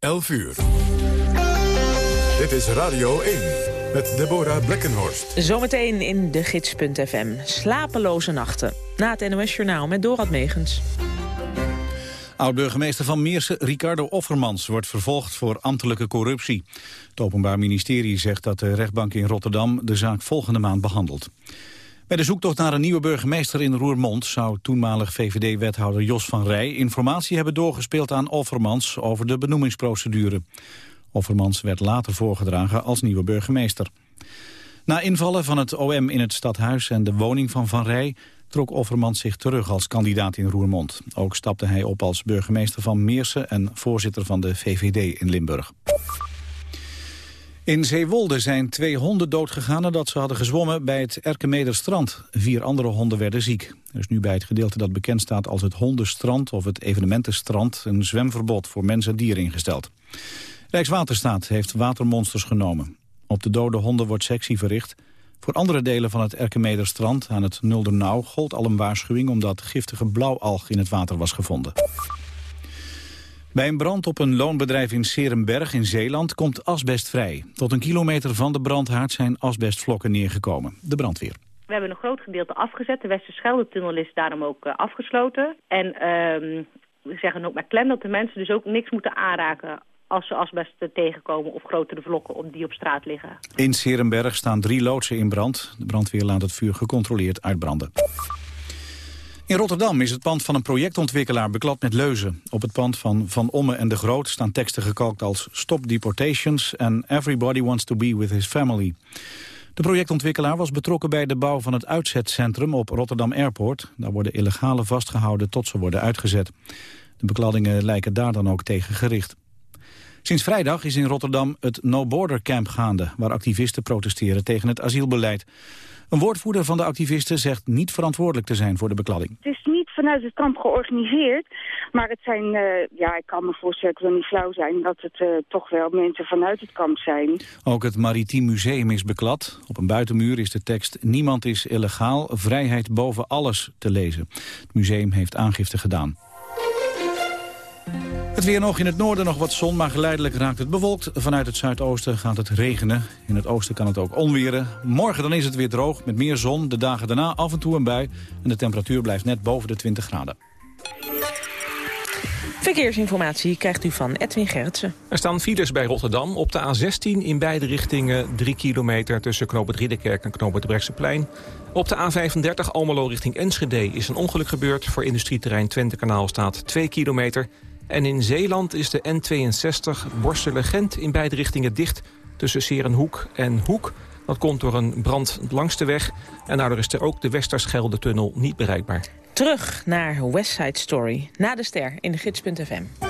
11 uur. Dit is Radio 1 met Deborah Blekkenhorst. Zometeen in de gids.fm. Slapeloze nachten. Na het NOS Journaal met Dorad Megens. Oud-burgemeester van Meersen, Ricardo Offermans, wordt vervolgd voor ambtelijke corruptie. Het Openbaar Ministerie zegt dat de rechtbank in Rotterdam de zaak volgende maand behandelt. Bij de zoektocht naar een nieuwe burgemeester in Roermond... zou toenmalig VVD-wethouder Jos van Rij informatie hebben doorgespeeld aan Offermans over de benoemingsprocedure. Offermans werd later voorgedragen als nieuwe burgemeester. Na invallen van het OM in het stadhuis en de woning van Van Rij... trok Offermans zich terug als kandidaat in Roermond. Ook stapte hij op als burgemeester van Meersen en voorzitter van de VVD in Limburg. In Zeewolde zijn twee honden doodgegaan nadat ze hadden gezwommen bij het Erkemederstrand. Vier andere honden werden ziek. Er is nu bij het gedeelte dat bekend staat als het hondenstrand of het evenementenstrand een zwemverbod voor mensen en dieren ingesteld. Rijkswaterstaat heeft watermonsters genomen. Op de dode honden wordt sectie verricht. Voor andere delen van het Erkemederstrand aan het Nuldernauw gold al een waarschuwing omdat giftige blauwalg in het water was gevonden. Bij een brand op een loonbedrijf in Serenberg in Zeeland komt asbest vrij. Tot een kilometer van de brandhaard zijn asbestvlokken neergekomen. De brandweer. We hebben een groot gedeelte afgezet. De Westerschelde-tunnel is daarom ook uh, afgesloten. En uh, we zeggen ook met klem dat de mensen dus ook niks moeten aanraken als ze asbest tegenkomen of grotere vlokken op die op straat liggen. In Serenberg staan drie loodsen in brand. De brandweer laat het vuur gecontroleerd uitbranden. In Rotterdam is het pand van een projectontwikkelaar beklad met leuzen. Op het pand van Van Omme en de Groot staan teksten gekalkt als Stop Deportations en Everybody Wants to Be With His Family. De projectontwikkelaar was betrokken bij de bouw van het uitzetcentrum op Rotterdam Airport. Daar worden illegale vastgehouden tot ze worden uitgezet. De bekladdingen lijken daar dan ook tegen gericht. Sinds vrijdag is in Rotterdam het No Border Camp gaande... waar activisten protesteren tegen het asielbeleid. Een woordvoerder van de activisten zegt niet verantwoordelijk te zijn voor de bekladding. Het is niet vanuit het kamp georganiseerd, maar het zijn, uh, ja, ik kan me voorstellen, ik wil niet flauw zijn, dat het uh, toch wel mensen vanuit het kamp zijn. Ook het Maritiem Museum is beklad. Op een buitenmuur is de tekst Niemand is illegaal, vrijheid boven alles te lezen. Het museum heeft aangifte gedaan. Het weer nog in het noorden nog wat zon, maar geleidelijk raakt het bewolkt. Vanuit het zuidoosten gaat het regenen. In het oosten kan het ook onweren. Morgen dan is het weer droog met meer zon. De dagen daarna af en toe een bui. En de temperatuur blijft net boven de 20 graden. Verkeersinformatie krijgt u van Edwin Gerritsen. Er staan files bij Rotterdam op de A16 in beide richtingen 3 kilometer tussen Knoopert Ridderkerk en Knoopert Brechtseplein. Op de A35 Almelo richting Enschede is een ongeluk gebeurd. Voor industrieterrein Twentekanaal staat 2 kilometer. En in Zeeland is de N62 Borselen-Gent in beide richtingen dicht... tussen Serenhoek en Hoek. Dat komt door een brand langs de weg. En daardoor is er ook de Westerschelde-tunnel niet bereikbaar. Terug naar West Side Story. Na de ster in de gids.fm.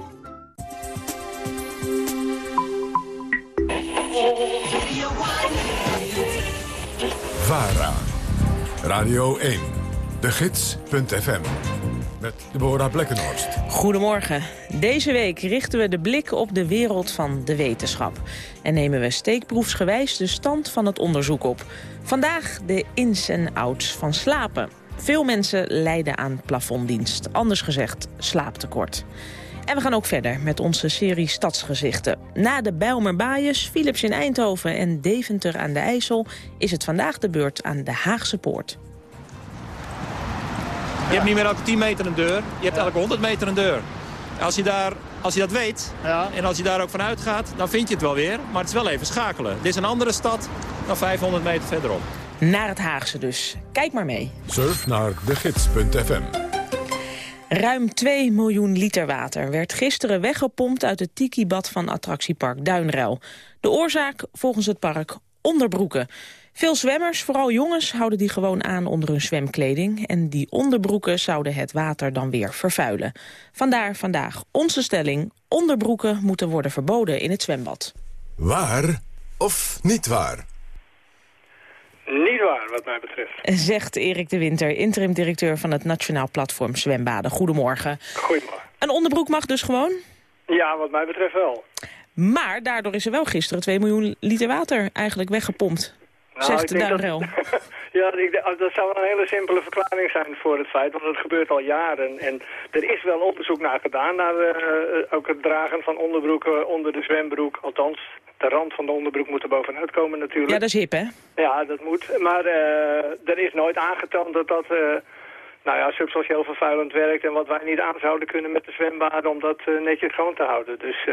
VARA. Radio 1. De Gids.fm. Met Deborah Blekkenhorst. Goedemorgen. Deze week richten we de blik op de wereld van de wetenschap. En nemen we steekproefsgewijs de stand van het onderzoek op. Vandaag de ins en outs van slapen. Veel mensen lijden aan plafonddienst. Anders gezegd, slaaptekort. En we gaan ook verder met onze serie Stadsgezichten. Na de Bijlmer Baaiers, Philips in Eindhoven en Deventer aan de IJssel... is het vandaag de beurt aan de Haagse Poort. Je hebt niet meer elke 10 meter een deur. Je hebt elke 100 meter een deur. Als je, daar, als je dat weet en als je daar ook van uitgaat, dan vind je het wel weer. Maar het is wel even schakelen. Dit is een andere stad dan 500 meter verderop. Naar het Haagse dus. Kijk maar mee. Surf naar degids.fm. Ruim 2 miljoen liter water werd gisteren weggepompt uit het tikibad van attractiepark Duinruil. De oorzaak volgens het park onderbroeken. Veel zwemmers, vooral jongens, houden die gewoon aan onder hun zwemkleding. En die onderbroeken zouden het water dan weer vervuilen. Vandaar vandaag onze stelling. Onderbroeken moeten worden verboden in het zwembad. Waar of niet waar? Niet waar, wat mij betreft. Zegt Erik de Winter, interim-directeur van het Nationaal Platform Zwembaden. Goedemorgen. Goedemorgen. Een onderbroek mag dus gewoon? Ja, wat mij betreft wel. Maar daardoor is er wel gisteren 2 miljoen liter water eigenlijk weggepompt. Nou, zegt de Duinrel. Dat, ja, dat zou wel een hele simpele verklaring zijn voor het feit, want het gebeurt al jaren. En er is wel onderzoek naar gedaan, naar eh, ook het dragen van onderbroeken onder de zwembroek. Althans, de rand van de onderbroek moet er bovenuit komen natuurlijk. Ja, dat is hip, hè? Ja, dat moet. Maar eh, er is nooit aangetoond dat dat eh, nou ja, substantieel vervuilend werkt... en wat wij niet aan zouden kunnen met de zwembaden om dat eh, netjes schoon te houden. Dus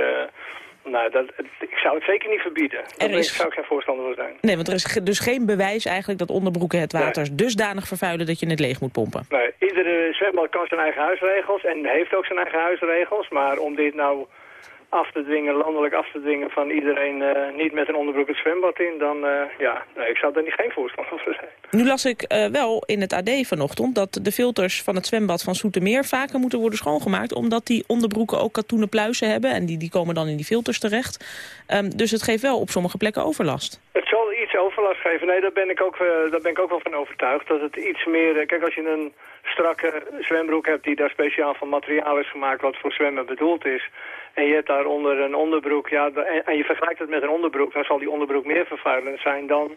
nou, dat, ik zou het zeker niet verbieden. Daar is- zou ik geen voorstander voor zijn. Nee, want er is ge- dus geen bewijs eigenlijk dat onderbroeken het water dusdanig vervuilen dat je het leeg moet pompen. Nee, iedere zwembad kan zijn eigen huisregels en heeft ook zijn eigen huisregels. Maar om dit nou af te dwingen, landelijk af te dwingen van iedereen eh, niet met een onderbroek het zwembad in, dan eh, ja, nee, ik zou daar niet geen voorstander voor zijn. Nu las ik eh, wel in het AD vanochtend dat de filters van het zwembad van Soetermeer vaker moeten worden schoongemaakt. Omdat die onderbroeken ook katoenen pluizen hebben en die, die komen dan in die filters terecht. Ehm, dus het geeft wel op sommige plekken overlast. Het zal iets overlast geven. Nee, daar ben ik ook, daar ben ik ook wel van overtuigd. Dat het iets meer... kijk, als je een strakke zwembroek hebt die daar speciaal van materiaal is gemaakt wat voor zwemmen bedoeld is. En je hebt daaronder een onderbroek, ja, en, je vergelijkt het met een onderbroek, dan zal die onderbroek meer vervuilend zijn dan...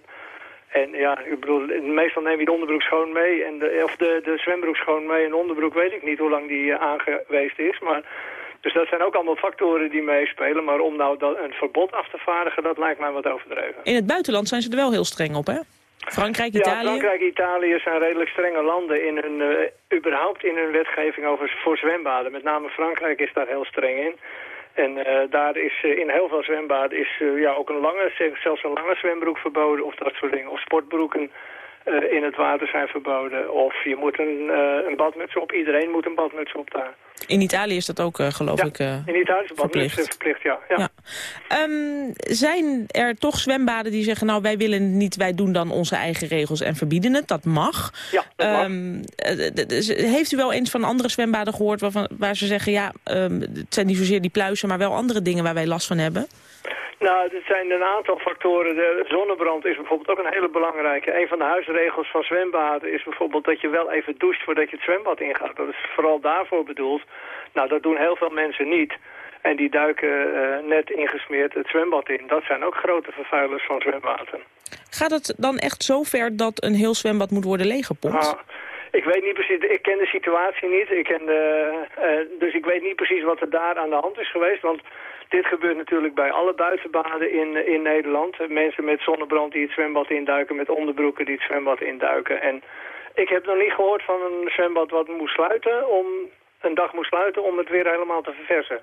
En ja, ik bedoel, meestal neem je de onderbroek schoon mee, en de, of de, de zwembroek schoon mee. En de onderbroek weet ik niet hoe lang die eh, aangeweest is, maar... Dus dat zijn ook allemaal factoren die meespelen. Maar om nou dat, een verbod af te vaardigen, dat lijkt mij wat overdreven. In het buitenland zijn ze er wel heel streng op, hè? Frankrijk, Ja, Italië. Frankrijk en Italië zijn redelijk strenge landen in hun, eh, überhaupt in hun wetgeving over, voor zwembaden. Met name Frankrijk is daar heel streng in. En eh, daar is eh, in heel veel zwembaden is ja, ook een lange, zelfs een lange zwembroek verboden of dat soort dingen. Of sportbroeken eh, in het water zijn verboden. Of je moet een, eh, een badmuts op. Iedereen moet een badmuts op daar. In Italië is dat ook, eh, geloof ik, In Italië is badmuts verplicht. verplicht, ja. ja. Ja. Ehm, zijn er toch zwembaden die zeggen, nou wij willen het niet, wij doen dan onze eigen regels en verbieden het? Dat mag. Ja, dat mag. Ehm, eh, d- d- heeft u wel eens van andere zwembaden gehoord waarvan, waar ze zeggen, ja, ehm, het zijn niet zozeer die pluizen, maar wel andere dingen waar wij last van hebben? Nou, er zijn een aantal factoren. De zonnebrand is bijvoorbeeld ook een hele belangrijke. Een van de huisregels van zwembaden is bijvoorbeeld dat je wel even doucht voordat je het zwembad ingaat. Dat is vooral daarvoor bedoeld. Nou, dat doen heel veel mensen niet. En die duiken eh, net ingesmeerd het zwembad in. Dat zijn ook grote vervuilers van zwemwater. Gaat het dan echt zo ver dat een heel zwembad moet worden leeggepompt? Ah, ik weet niet precies, ik ken de situatie niet. Ik ken de, eh, dus ik weet niet precies wat er daar aan de hand is geweest. Want dit gebeurt natuurlijk bij alle buitenbaden in, in Nederland. Eh, Mensen met zonnebrand die het zwembad induiken, met onderbroeken die het zwembad induiken. En ik heb nog niet gehoord van een zwembad wat moest sluiten, om, een dag moest sluiten om het weer helemaal te verversen.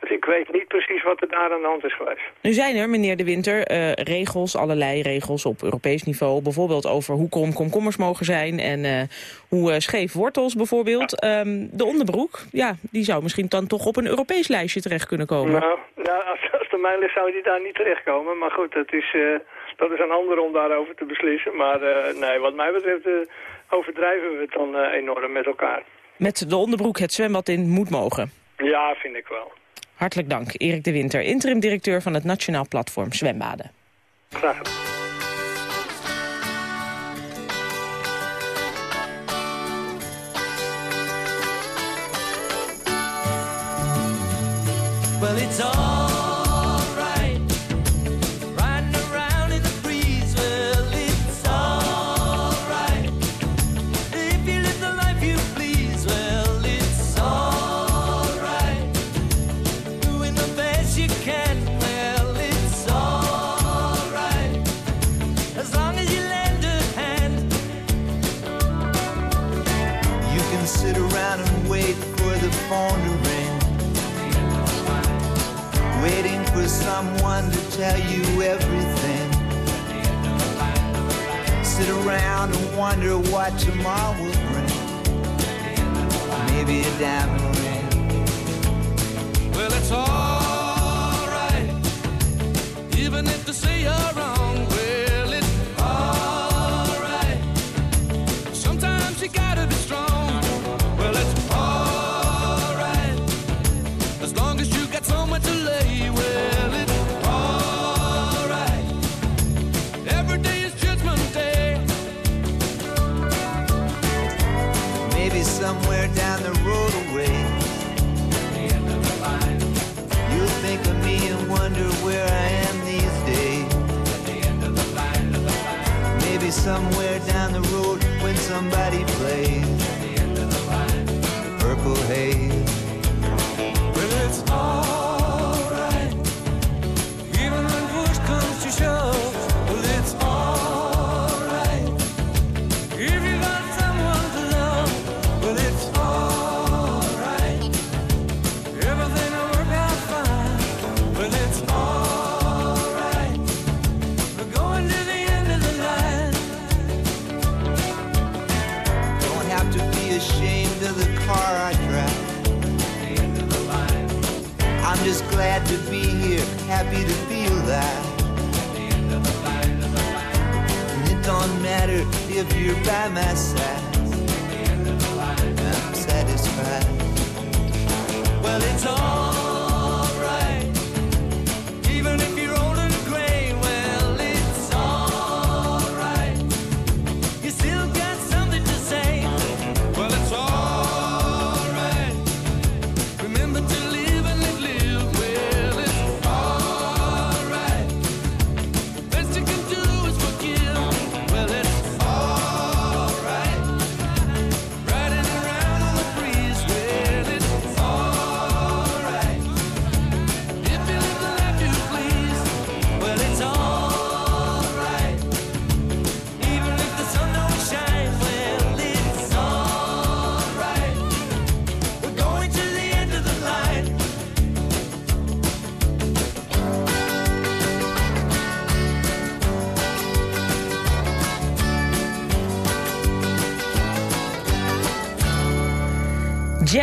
Dus ik weet niet precies wat er daar aan de hand is geweest. Nu zijn er, meneer De Winter, eh, regels, allerlei regels op Europees niveau. Bijvoorbeeld over hoe krom komkommers mogen zijn en eh, hoe eh, scheef wortels bijvoorbeeld. Ehm, de onderbroek, ja, die zou misschien dan toch op een Europees lijstje terecht kunnen komen. Nou, nou als, als het aan mij ligt zou die daar niet terechtkomen. Maar goed, dat is, dat is aan anderen om daarover te beslissen. Maar nee, wat mij betreft overdrijven we het dan enorm met elkaar. Met de onderbroek het zwembad in moet mogen. Ja, vind ik wel. Hartelijk dank, Erik De Winter, interim-directeur van het Nationaal Platform Zwembaden. Graag gedaan. Well, it's alright. Around and wonder what tomorrow will bring. Maybe a diamond ring. Well, it's alright, even if they say you're somebody played the, the purple haze.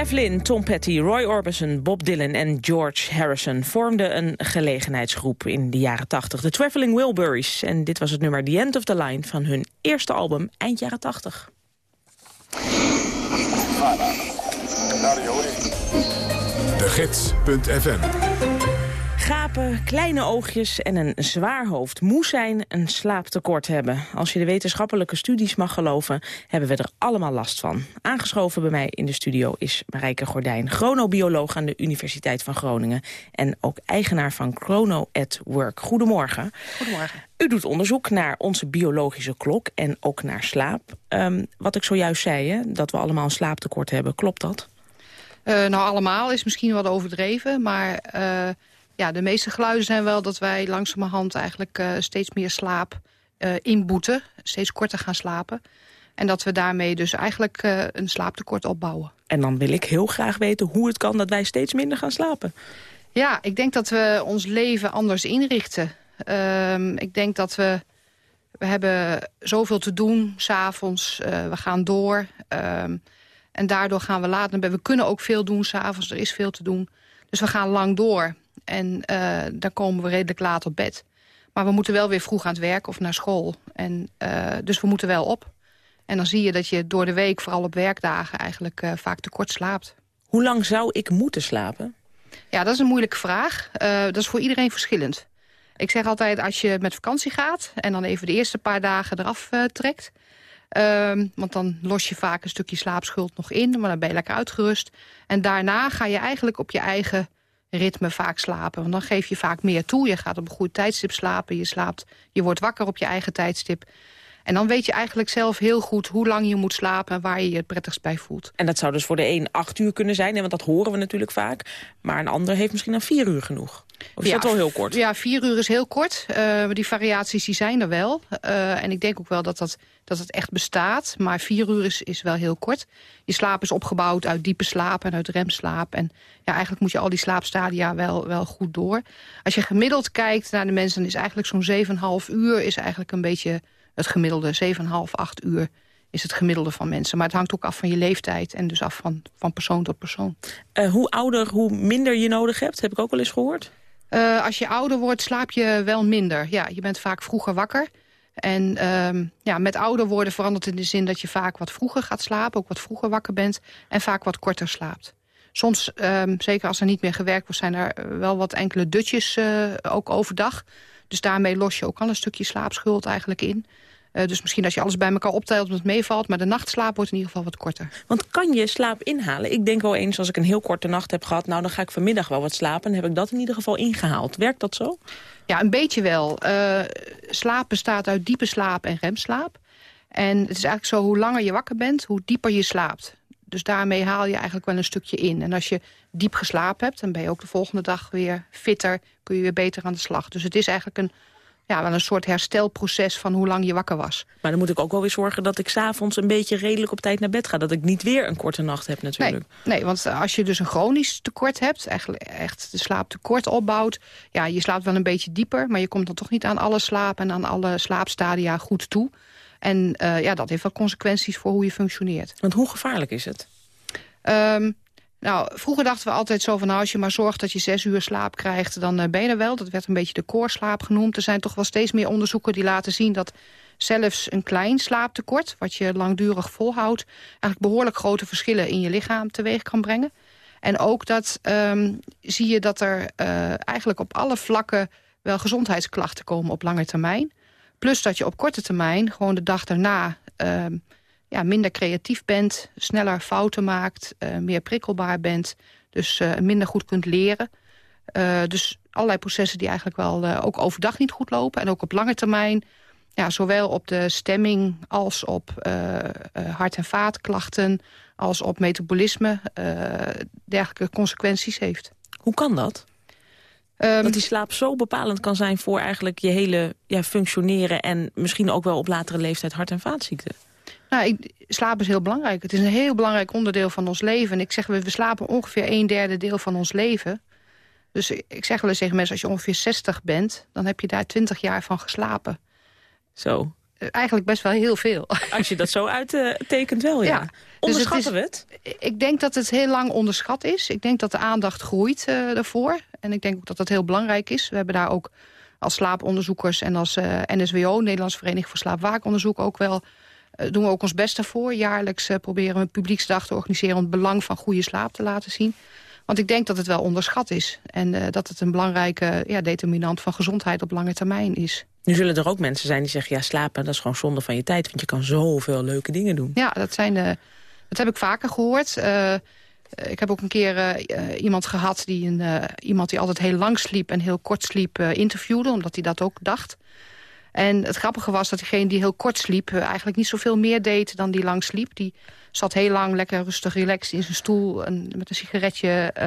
Jeff Tom Petty, Roy Orbison, Bob Dylan en George Harrison vormden een gelegenheidsgroep in de jaren 80, de Traveling Wilburys. En dit was het nummer The End of the Line van hun eerste album eind jaren 80. De Gids.fm Gapen, kleine oogjes en een zwaar hoofd. Moe zijn, een slaaptekort hebben. Als je de wetenschappelijke studies mag geloven, hebben we er allemaal last van. Aangeschoven bij mij in de studio is Marijke Gordijn, chronobioloog aan de Universiteit van Groningen. En ook eigenaar van Chrono at Work. Goedemorgen. Goedemorgen. U doet onderzoek naar onze biologische klok en ook naar slaap. Ehm, wat ik zojuist zei, hè, dat we allemaal een slaaptekort hebben, klopt dat? Eh, nou, allemaal is misschien wat overdreven, maar eh, ja, de meeste geluiden zijn wel dat wij langzamerhand eigenlijk eh, steeds meer slaap eh, inboeten, steeds korter gaan slapen. En dat we daarmee dus eigenlijk eh, een slaaptekort opbouwen. En dan wil ik heel graag weten hoe het kan dat wij steeds minder gaan slapen. Ja, ik denk dat we ons leven anders inrichten. Ehm, ik denk dat we... We hebben zoveel te doen, s'avonds. avonds. we gaan door. Ehm, en daardoor gaan we later... We kunnen ook veel doen s'avonds. Er is veel te doen. Dus we gaan lang door. En uh, dan komen we redelijk laat op bed. Maar we moeten wel weer vroeg aan het werk of naar school. En, uh, dus we moeten wel op. En dan zie je dat je door de week, vooral op werkdagen... eigenlijk uh, vaak te kort slaapt. Hoe lang zou ik moeten slapen? Ja, dat is een moeilijke vraag. dat is voor iedereen verschillend. Ik zeg altijd, als je met vakantie gaat... en dan even de eerste paar dagen eraf trekt... Um, want dan los je vaak een stukje slaapschuld nog in. Maar dan ben je lekker uitgerust. En daarna ga je eigenlijk op je eigen ritme vaak slapen. Want dan geef je vaak meer toe. Je gaat op een goed tijdstip slapen. Je, slaapt, je wordt wakker op je eigen tijdstip. En dan weet je eigenlijk zelf heel goed hoe lang je moet slapen... en waar je je het prettigst bij voelt. En dat zou dus voor de een acht uur kunnen zijn, want dat horen we natuurlijk vaak. Maar een ander heeft misschien dan vier uur genoeg. Of is dat wel heel kort? Ja, vier uur is heel kort. Maar die variaties die zijn er wel. Eh, en ik denk ook wel dat, dat, dat het echt bestaat. Maar vier uur is, is wel heel kort. Je slaap is opgebouwd uit diepe slaap en uit remslaap. En ja, eigenlijk moet je al die slaapstadia wel, wel goed door. Als je gemiddeld kijkt naar de mensen... dan is eigenlijk zo'n 7,5 uur is eigenlijk een beetje het gemiddelde. 7,5, 8 uur is het gemiddelde van mensen. Maar het hangt ook af van je leeftijd en dus af van, van persoon tot persoon. Eh, hoe ouder, hoe minder je nodig hebt, heb ik ook wel eens gehoord. Uh, als je ouder wordt, slaap je wel minder. Ja, je bent vaak vroeger wakker. En uh, ja, met ouder worden verandert in de zin dat je vaak wat vroeger gaat slapen. Ook wat vroeger wakker bent. En vaak wat korter slaapt. Soms, uh, zeker als er niet meer gewerkt wordt... zijn er wel wat enkele dutjes uh, ook overdag. Dus daarmee los je ook al een stukje slaapschuld eigenlijk in. Uh, dus misschien als je alles bij elkaar optelt dat het meevalt... maar de nachtslaap wordt in ieder geval wat korter. Want kan je slaap inhalen? Ik denk wel eens als ik een heel korte nacht heb gehad... nou, dan ga ik vanmiddag wel wat slapen... en heb ik dat in ieder geval ingehaald. Werkt dat zo? Ja, een beetje wel. Uh, slaap bestaat uit diepe slaap en remslaap. En het is eigenlijk zo, hoe langer je wakker bent... hoe dieper je slaapt. Dus daarmee haal je eigenlijk wel een stukje in. En als je diep geslapen hebt... dan ben je ook de volgende dag weer fitter... kun je weer beter aan de slag. Dus het is eigenlijk een ja, wel een soort herstelproces van hoe lang je wakker was. Maar dan moet ik ook wel weer zorgen dat ik s'avonds een beetje redelijk op tijd naar bed ga. Dat ik niet weer een korte nacht heb natuurlijk. Nee, nee want als je dus een chronisch tekort hebt, eigenlijk echt de slaaptekort opbouwt. Ja, je slaapt wel een beetje dieper, maar je komt dan toch niet aan alle slaap en aan alle slaapstadia goed toe. En uh, ja, dat heeft wel consequenties voor hoe je functioneert. Want hoe gevaarlijk is het? Um, nou, vroeger dachten we altijd zo van... Nou, als je maar zorgt dat je zes uur slaap krijgt, dan uh, ben je er wel. Dat werd een beetje de koorslaap genoemd. Er zijn toch wel steeds meer onderzoeken die laten zien... dat zelfs een klein slaaptekort, wat je langdurig volhoudt... eigenlijk behoorlijk grote verschillen in je lichaam teweeg kan brengen. En ook dat um, zie je dat er uh, eigenlijk op alle vlakken... wel gezondheidsklachten komen op lange termijn. Plus dat je op korte termijn, gewoon de dag daarna... Uh, ja, minder creatief bent, sneller fouten maakt, uh, meer prikkelbaar bent. Dus uh, minder goed kunt leren. Uh, dus allerlei processen die eigenlijk wel ook overdag niet goed lopen. En ook op lange termijn, ja, zowel op de stemming als op hart- en vaatklachten... als op metabolisme, dergelijke consequenties heeft. Hoe kan dat? Um, dat die slaap zo bepalend kan zijn voor eigenlijk je hele ja, functioneren... en misschien ook wel op latere leeftijd hart- en vaatziekten. Nou, ik, slaap is heel belangrijk. Het is een heel belangrijk onderdeel van ons leven. En ik zeg, we, we slapen ongeveer een derde deel van ons leven. Dus ik zeg wel eens tegen mensen, als je ongeveer 60 bent... dan heb je daar 20 jaar van geslapen. Zo. Eigenlijk best wel heel veel. Als je dat zo uittekent wel, ja. ja. Onderschatten dus we het? Ik denk dat het heel lang onderschat is. Ik denk dat de aandacht groeit uh, daarvoor. En ik denk ook dat dat heel belangrijk is. We hebben daar ook als slaaponderzoekers en als uh, NSWO... Nederlands Vereniging voor Slaapwaakonderzoek... ook wel doen we ook ons best daarvoor. Jaarlijks uh, proberen we een publieksdag te organiseren... om het belang van goede slaap te laten zien. Want ik denk dat het wel onderschat is. En uh, dat het een belangrijke ja, determinant van gezondheid op lange termijn is. Nu zullen er ook mensen zijn die zeggen... ja, slapen, dat is gewoon zonde van je tijd. Want je kan zoveel leuke dingen doen. Ja, dat, zijn de, dat heb ik vaker gehoord. ik heb ook een keer iemand gehad... Die een, iemand die altijd heel lang sliep en heel kort sliep interviewde... omdat hij dat ook dacht... En het grappige was dat diegene die heel kort sliep... Uh, eigenlijk niet zoveel meer deed dan die lang sliep. Die zat heel lang lekker rustig relaxed in zijn stoel... En met een sigaretje uh,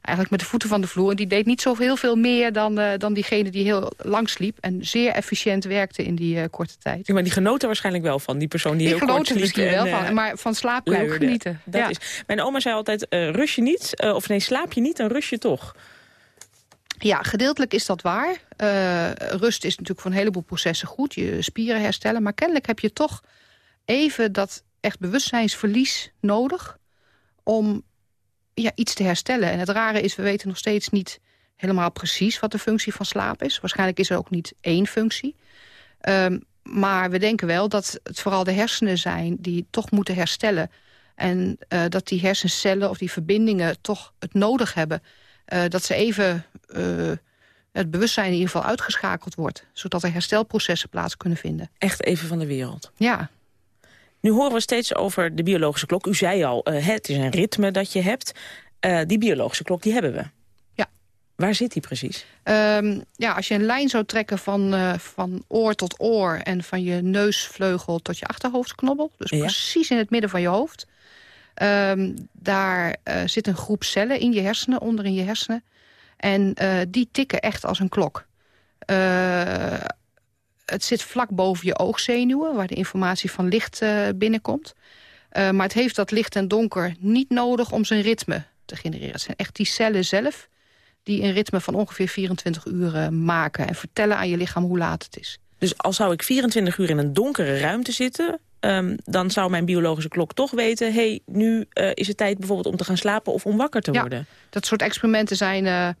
eigenlijk met de voeten van de vloer. En die deed niet zoveel veel meer dan, uh, dan diegene die heel lang sliep... en zeer efficiënt werkte in die korte tijd. Ja, maar die genoten waarschijnlijk wel van, die persoon die, die heel kort sliep. Die genoten misschien wel van, maar van slaap kun je ook genieten. Dat ja. is. Mijn oma zei altijd, rust je niet, of nee, slaap je niet, dan rust je toch. Ja, gedeeltelijk is dat waar. Uh, rust is natuurlijk voor een heleboel processen goed. Je spieren herstellen. Maar kennelijk heb je toch even dat echt bewustzijnsverlies nodig... om ja, iets te herstellen. En het rare is, we weten nog steeds niet helemaal precies... wat de functie van slaap is. Waarschijnlijk is er ook niet één functie. Um, maar we denken wel dat het vooral de hersenen zijn... die toch moeten herstellen. En uh, dat die hersencellen of die verbindingen toch het nodig hebben... Uh, dat ze even uh, het bewustzijn in ieder geval uitgeschakeld wordt. Zodat er herstelprocessen plaats kunnen vinden. Echt even van de wereld. Ja. Nu horen we steeds over de biologische klok. U zei al, uh, het is een ritme dat je hebt. Uh, die biologische klok, die hebben we. Ja. Waar zit die precies? Um, ja, als je een lijn zou trekken van, uh, van oor tot oor... en van je neusvleugel tot je achterhoofdknobbel... dus ja. precies in het midden van je hoofd... Um, daar zit een groep cellen in je hersenen, onder in je hersenen. En eh, die tikken echt als een klok. Eh, het zit vlak boven je oogzenuwen... waar de informatie van licht eh, binnenkomt. Maar het heeft dat licht en donker niet nodig om zijn ritme te genereren. Het zijn echt die cellen zelf die een ritme van ongeveer 24 uur maken... en vertellen aan je lichaam hoe laat het is. Dus als zou ik 24 uur in een donkere ruimte zitten... ehm, dan zou mijn biologische klok toch weten... hé, hey, nu is het tijd bijvoorbeeld om te gaan slapen of om wakker te worden. Dat soort experimenten zijn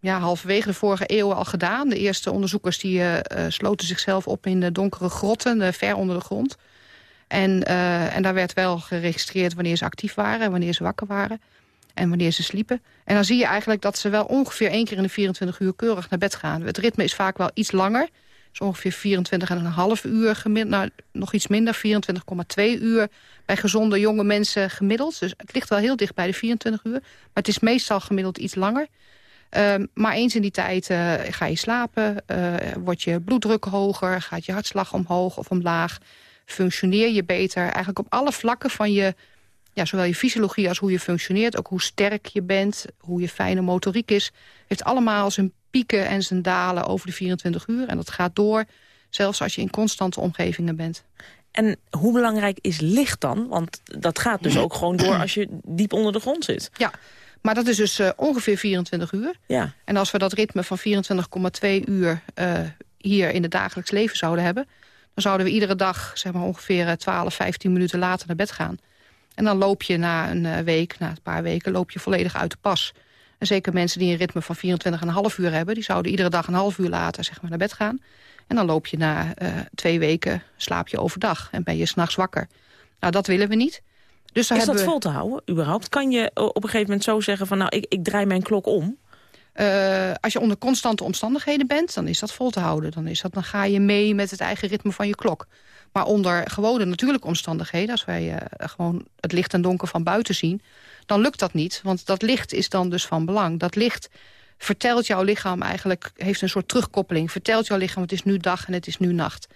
ja, halverwege de vorige eeuw al gedaan. De eerste onderzoekers die, eh, eh, sloten zichzelf op in de donkere grotten, eh, ver onder de grond. En, en daar werd wel geregistreerd wanneer ze actief waren... en wanneer ze wakker waren en wanneer ze sliepen. En dan zie je eigenlijk dat ze wel ongeveer één keer in de 24 uur keurig naar bed gaan. Het ritme is vaak wel iets langer. Dus ongeveer 24,5 uur gemiddeld. Nou, nog iets minder, 24,2 uur bij gezonde jonge mensen gemiddeld. Dus het ligt wel heel dicht bij de 24 uur. Maar het is meestal gemiddeld iets langer. Um, maar eens in die tijd uh, ga je slapen, uh, wordt je bloeddruk hoger... gaat je hartslag omhoog of omlaag, functioneer je beter. Eigenlijk op alle vlakken van je, ja, zowel je fysiologie als hoe je functioneert... ook hoe sterk je bent, hoe je fijne motoriek is... heeft allemaal zijn pieken en zijn dalen over de 24 uur. En dat gaat door, zelfs als je in constante omgevingen bent. En hoe belangrijk is licht dan? Want dat gaat dus ook gewoon door als je diep onder de grond zit. Ja, maar dat is dus uh, ongeveer 24 uur. Ja. En als we dat ritme van 24,2 uur uh, hier in het dagelijks leven zouden hebben... dan zouden we iedere dag zeg maar, ongeveer 12, 15 minuten later naar bed gaan. En dan loop je na een week, na een paar weken, loop je volledig uit de pas. En zeker mensen die een ritme van 24,5 uur hebben... die zouden iedere dag een half uur later zeg maar, naar bed gaan. En dan loop je na twee weken, slaap je overdag en ben je s'nachts wakker. Nou, dat willen we niet. Dus is dat vol te houden, überhaupt? Kan je op een gegeven moment zo zeggen van... nou, ik, ik draai mijn klok om? Uh, als je onder constante omstandigheden bent, dan is dat vol te houden. Dan, is dat, dan ga je mee met het eigen ritme van je klok. Maar onder gewone natuurlijke omstandigheden... als wij uh, gewoon het licht en donker van buiten zien... dan lukt dat niet, want dat licht is dan dus van belang. Dat licht vertelt jouw lichaam eigenlijk... heeft een soort terugkoppeling. Vertelt jouw lichaam, het is nu dag en het is nu nacht.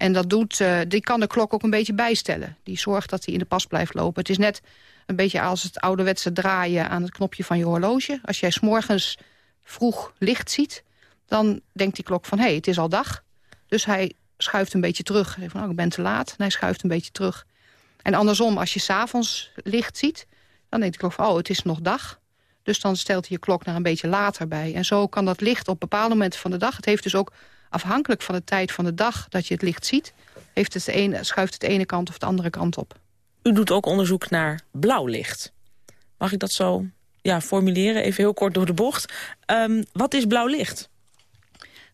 En dat doet, uh, die kan de klok ook een beetje bijstellen. Die zorgt dat hij in de pas blijft lopen. Het is net een beetje als het ouderwetse draaien aan het knopje van je horloge. Als jij s'morgens vroeg licht ziet, dan denkt die klok van... hé, hey, het is al dag. Dus hij schuift een beetje terug. Hij van, oh, ik ben te laat. En hij schuift een beetje terug. En andersom, als je s'avonds licht ziet... dan denkt de klok van, oh, het is nog dag. Dus dan stelt hij je klok naar een beetje later bij. En zo kan dat licht op bepaalde momenten van de dag... het heeft dus ook afhankelijk van de tijd van de dag dat je het licht ziet... Heeft het ene, schuift het de ene kant of de andere kant op. U doet ook onderzoek naar blauw licht. Mag ik dat zo ja, formuleren, even heel kort door de bocht. Um, wat is blauw licht?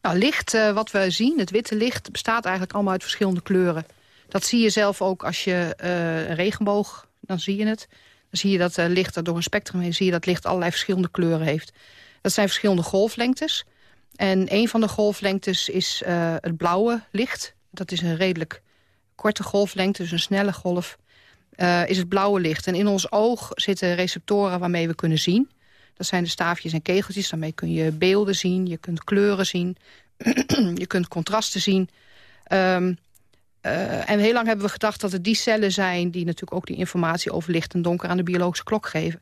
Nou, licht, uh, wat we zien, het witte licht... bestaat eigenlijk allemaal uit verschillende kleuren. Dat zie je zelf ook als je uh, een regenboog, dan zie je het. Dan zie je dat uh, licht, door een spectrum heen... zie je dat licht allerlei verschillende kleuren heeft. Dat zijn verschillende golflengtes... En een van de golflengtes is uh, het blauwe licht. Dat is een redelijk korte golflengte, dus een snelle golf. Uh, is het blauwe licht. En in ons oog zitten receptoren waarmee we kunnen zien. Dat zijn de staafjes en kegeltjes. Daarmee kun je beelden zien, je kunt kleuren zien. je kunt contrasten zien. Um, uh, en heel lang hebben we gedacht dat het die cellen zijn... die natuurlijk ook die informatie over licht en donker aan de biologische klok geven.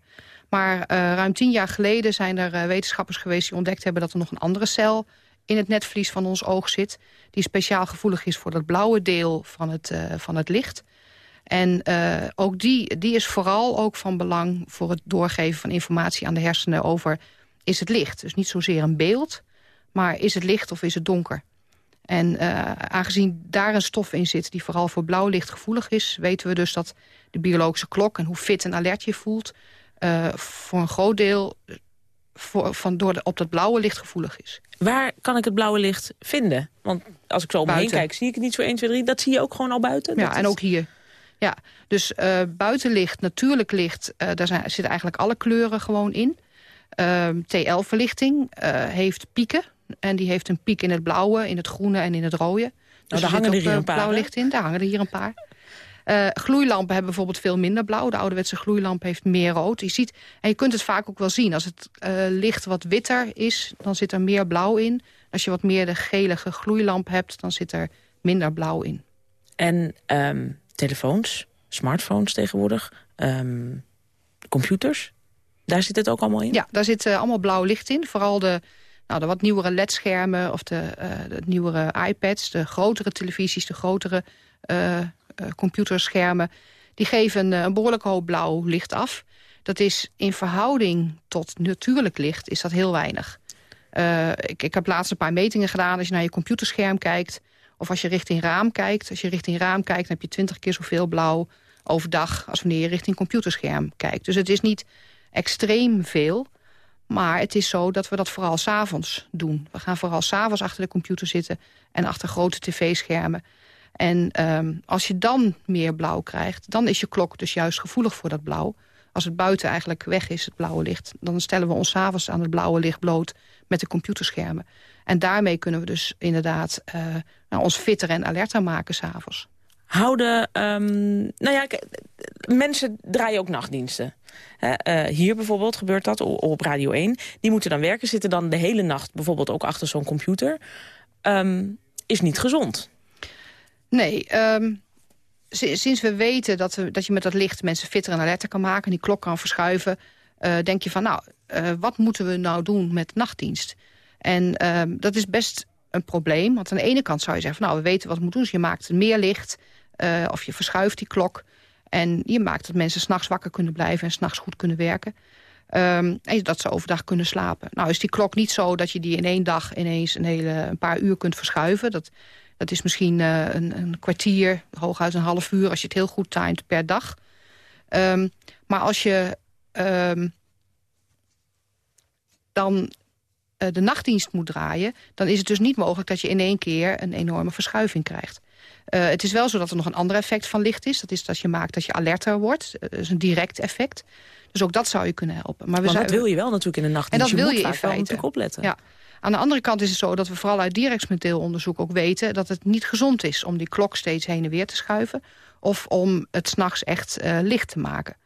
Maar uh, ruim tien jaar geleden zijn er uh, wetenschappers geweest... die ontdekt hebben dat er nog een andere cel in het netvlies van ons oog zit... die speciaal gevoelig is voor dat blauwe deel van het, uh, van het licht. En ook die, die is vooral ook van belang voor het doorgeven van informatie aan de hersenen... over is het licht. Dus niet zozeer een beeld, maar is het licht of is het donker. En aangezien daar een stof in zit die vooral voor blauw licht gevoelig is... weten we dus dat de biologische klok en hoe fit en alert je voelt uh, voor een groot deel voor, van door de, op dat blauwe licht gevoelig is. Waar kan ik het blauwe licht vinden? Want als ik zo om me heen kijk, zie ik het niet zo 1, 2, 3. Dat zie je ook gewoon al buiten? Ja, dat en is... ook hier. Ja, dus uh, buitenlicht, natuurlijk licht, uh, daar zijn, zitten eigenlijk alle kleuren gewoon in. Uh, T11-verlichting heeft pieken. En die heeft een piek in het blauwe, in het groene en in het rode. Dus nou, daar hangen er hier een paar. blauw licht in, daar hangen er hier een paar. Uh, gloeilampen hebben bijvoorbeeld veel minder blauw. De ouderwetse gloeilamp heeft meer rood. Je ziet, en je kunt het vaak ook wel zien. Als het uh, licht wat witter is, dan zit er meer blauw in. Als je wat meer de gelige gloeilamp hebt, dan zit er minder blauw in. En um, telefoons, smartphones tegenwoordig, um, computers? Daar zit het ook allemaal in? Ja, daar zit eh, allemaal blauw licht in. Vooral de, nou, de wat nieuwere LED-schermen of de, eh, de nieuwere iPads... de grotere televisies, de grotere eh, eh, computerschermen... die geven een, een behoorlijk hoop blauw licht af. Dat is in verhouding tot natuurlijk licht is dat heel weinig. Eh, ik, ik heb laatst een paar metingen gedaan. Als je naar je computerscherm kijkt... of als je richting raam kijkt. Als je richting raam kijkt, dan heb je twintig keer zoveel blauw overdag... als wanneer je richting computerscherm kijkt. Dus het is niet extreem veel... Maar het is zo dat we dat vooral s'avonds doen. We gaan vooral s'avonds achter de computer zitten... en achter grote tv-schermen. En ehm, als je dan meer blauw krijgt... dan is je klok dus juist gevoelig voor dat blauw. Als het buiten eigenlijk weg is, het blauwe licht... dan stellen we ons s'avonds aan het blauwe licht bloot met de computerschermen. En daarmee kunnen we dus inderdaad eh, nou, ons fitter en alerter maken s'avonds. Houden, ehm, nou ja, mensen draaien ook nachtdiensten. Eh, hier bijvoorbeeld gebeurt dat op Radio 1. Die moeten dan werken, zitten dan de hele nacht bijvoorbeeld ook achter zo'n computer. Ehm, is niet gezond. Nee, ehm, si- sinds we weten dat, we, dat je met dat licht mensen fitter en alerter kan maken... en die klok kan verschuiven, eh, denk je van... nou, eh, wat moeten we nou doen met nachtdienst? En ehm, dat is best een probleem. Want aan de ene kant zou je zeggen van... nou, we weten wat we moeten doen. Dus je maakt meer licht eh, of je verschuift die klok... En je maakt dat mensen s'nachts wakker kunnen blijven... en s'nachts goed kunnen werken. Ehm, en dat ze overdag kunnen slapen. Nou is die klok niet zo dat je die in één dag ineens een, hele, een paar uur kunt verschuiven. Dat, dat is misschien eh, een, een kwartier, hooguit een half uur... als je het heel goed timed per dag. Ehm, maar als je ehm, dan eh, de nachtdienst moet draaien... dan is het dus niet mogelijk dat je in één keer een enorme verschuiving krijgt. Eh, het is wel zo dat er nog een ander effect van licht is. Dat is dat je maakt dat je alerter wordt. Dat is een direct effect. Dus ook dat zou je kunnen helpen. Maar, we Maar dat wil je wel natuurlijk in de en nachtdienst. dat wil moet je in feite. natuurlijk opletten. Ja. Aan de andere kant is het zo dat we vooral uit direct onderzoek ook weten... dat het niet gezond is om die klok steeds heen en weer te schuiven... of om het s'nachts echt eh, licht te maken.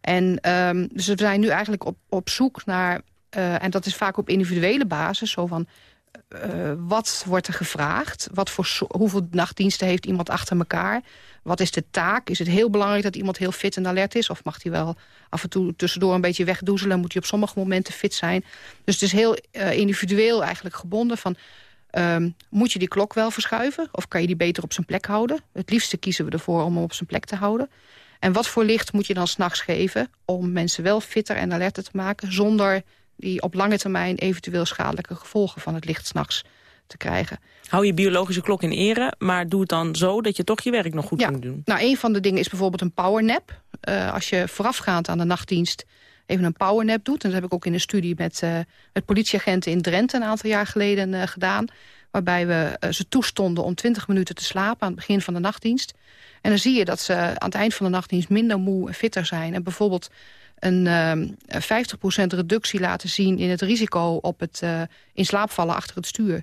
En ehm, dus we zijn nu eigenlijk op, op zoek naar... eh, en dat is vaak op individuele basis, zo van... eh, wat wordt er gevraagd? Wat voor, hoeveel nachtdiensten heeft iemand achter elkaar? Wat is de taak? Is het heel belangrijk dat iemand heel fit en alert is? Of mag hij wel af en toe tussendoor een beetje wegdoezelen? Moet hij op sommige momenten fit zijn? Dus het is heel eh, individueel eigenlijk gebonden van... ehm, moet je die klok wel verschuiven? Of kan je die beter op zijn plek houden? Het liefste kiezen we ervoor om hem op zijn plek te houden. En wat voor licht moet je dan s'nachts geven... om mensen wel fitter en alerter te maken... zonder die op lange termijn eventueel schadelijke gevolgen van het licht s'nachts te krijgen. Hou je biologische klok in ere, maar doe het dan zo dat je toch je werk nog goed kunt doen. Nou, een van de dingen is bijvoorbeeld een powernap. Eh als je voorafgaand aan de nachtdienst even een powernap doet... en dat heb ik ook in een studie met, met politieagenten in Drenthe... een aantal jaar geleden eh, gedaan... waarbij we ze toestonden om 20 minuten te slapen... aan het begin van de nachtdienst. En dan zie je dat ze aan het eind van de nachtdienst minder moe en fitter zijn. En bijvoorbeeld een ehm, 50% reductie laten zien in het risico... op het eh, in slaap vallen achter het stuur.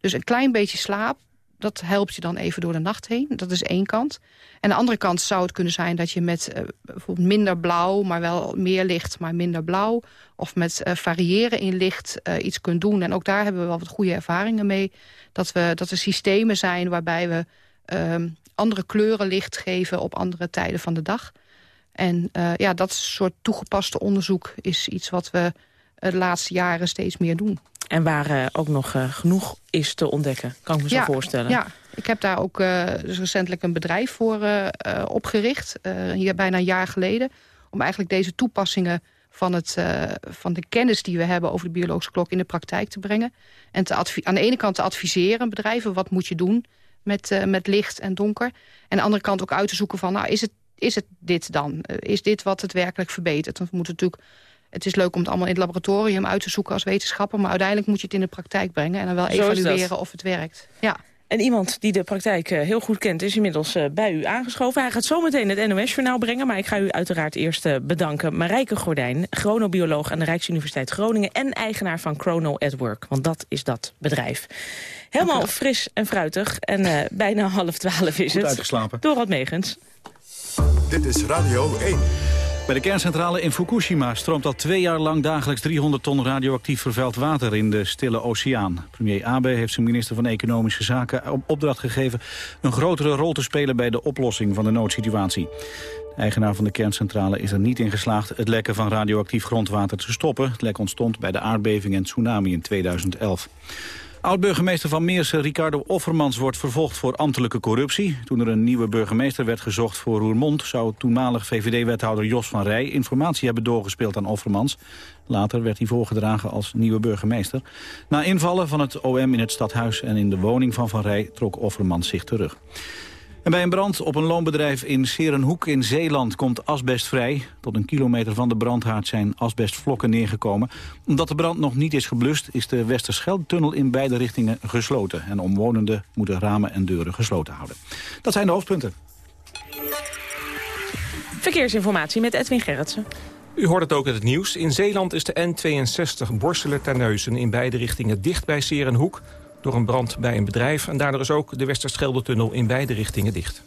Dus een klein beetje slaap, dat helpt je dan even door de nacht heen. Dat is één kant. En de andere kant zou het kunnen zijn dat je met eh, bijvoorbeeld minder blauw... maar wel meer licht, maar minder blauw... of met eh, variëren in licht iets kunt doen. En ook daar hebben we wel wat goede ervaringen mee. Dat, we, dat er systemen zijn waarbij we ehm, andere kleuren licht geven... op andere tijden van de dag. En eh, ja, dat soort toegepaste onderzoek is iets wat we eh, de laatste jaren steeds meer doen. En waar eh, ook nog genoeg is te ontdekken, kan ik me zo voorstellen. Ja, ik heb daar ook dus recentelijk een bedrijf voor opgericht. hier bijna een jaar geleden. Om eigenlijk deze toepassingen van, het, van de kennis die we hebben over de biologische klok in de praktijk te brengen. En te aan de ene kant te adviseren bedrijven, wat moet je doen met, met licht en donker. En aan de andere kant ook uit te zoeken van, nou, is het, is het dit dan? Eh, is dit wat het werkelijk verbetert? Want we moeten natuurlijk het is leuk om het allemaal in het laboratorium uit te zoeken als wetenschapper... maar uiteindelijk moet je het in de praktijk brengen... en dan wel Zo evalueren of het werkt. Ja. En iemand die de praktijk eh, heel goed kent is inmiddels eh, bij u aangeschoven. Hij gaat zometeen het NOS-journaal brengen, maar ik ga u uiteraard eerst bedanken. Marijke Gordijn, chronobioloog aan de Rijksuniversiteit Groningen... en eigenaar van Chrono at Work, want dat is dat bedrijf. Helemaal fris en fruitig en eh, bijna half twaalf is Goed het. uitgeslapen. Dorot Megens. Dit is Radio 1. Bij de kerncentrale in Fukushima stroomt al twee jaar lang dagelijks 300 ton radioactief vervuild water in de Stille Oceaan. Premier Abe heeft zijn minister van Economische Zaken op opdracht gegeven een grotere rol te spelen bij de oplossing van de noodsituatie. De eigenaar van de kerncentrale is er niet in geslaagd het lekken van radioactief grondwater te stoppen. Het lek ontstond bij de aardbeving en tsunami in 2011. Oud-burgemeester van Meersen, Ricardo Offermans, wordt vervolgd voor ambtelijke corruptie. Toen er een nieuwe burgemeester werd gezocht voor Roermond... zou toenmalig VVD-wethouder Jos van Rij informatie hebben doorgespeeld aan Offermans. Later werd hij voorgedragen als nieuwe burgemeester. Na invallen van het OM in het stadhuis en in de woning van Van Rij... trok Offermans zich terug. En bij een brand op een loonbedrijf in Serenhoek in Zeeland komt asbest vrij. Tot een kilometer van de brandhaard zijn asbestvlokken neergekomen. Omdat de brand nog niet is geblust is de Westerscheldtunnel in beide richtingen gesloten. En omwonenden moeten ramen en deuren gesloten houden. Dat zijn de hoofdpunten. Verkeersinformatie met Edwin Gerritsen. U hoort het ook in het nieuws. In Zeeland is de N62 Borselen-Terneuzen in beide richtingen dicht bij Serenhoek door een brand bij een bedrijf. En daardoor is ook de Westerschelde-tunnel in beide richtingen dicht.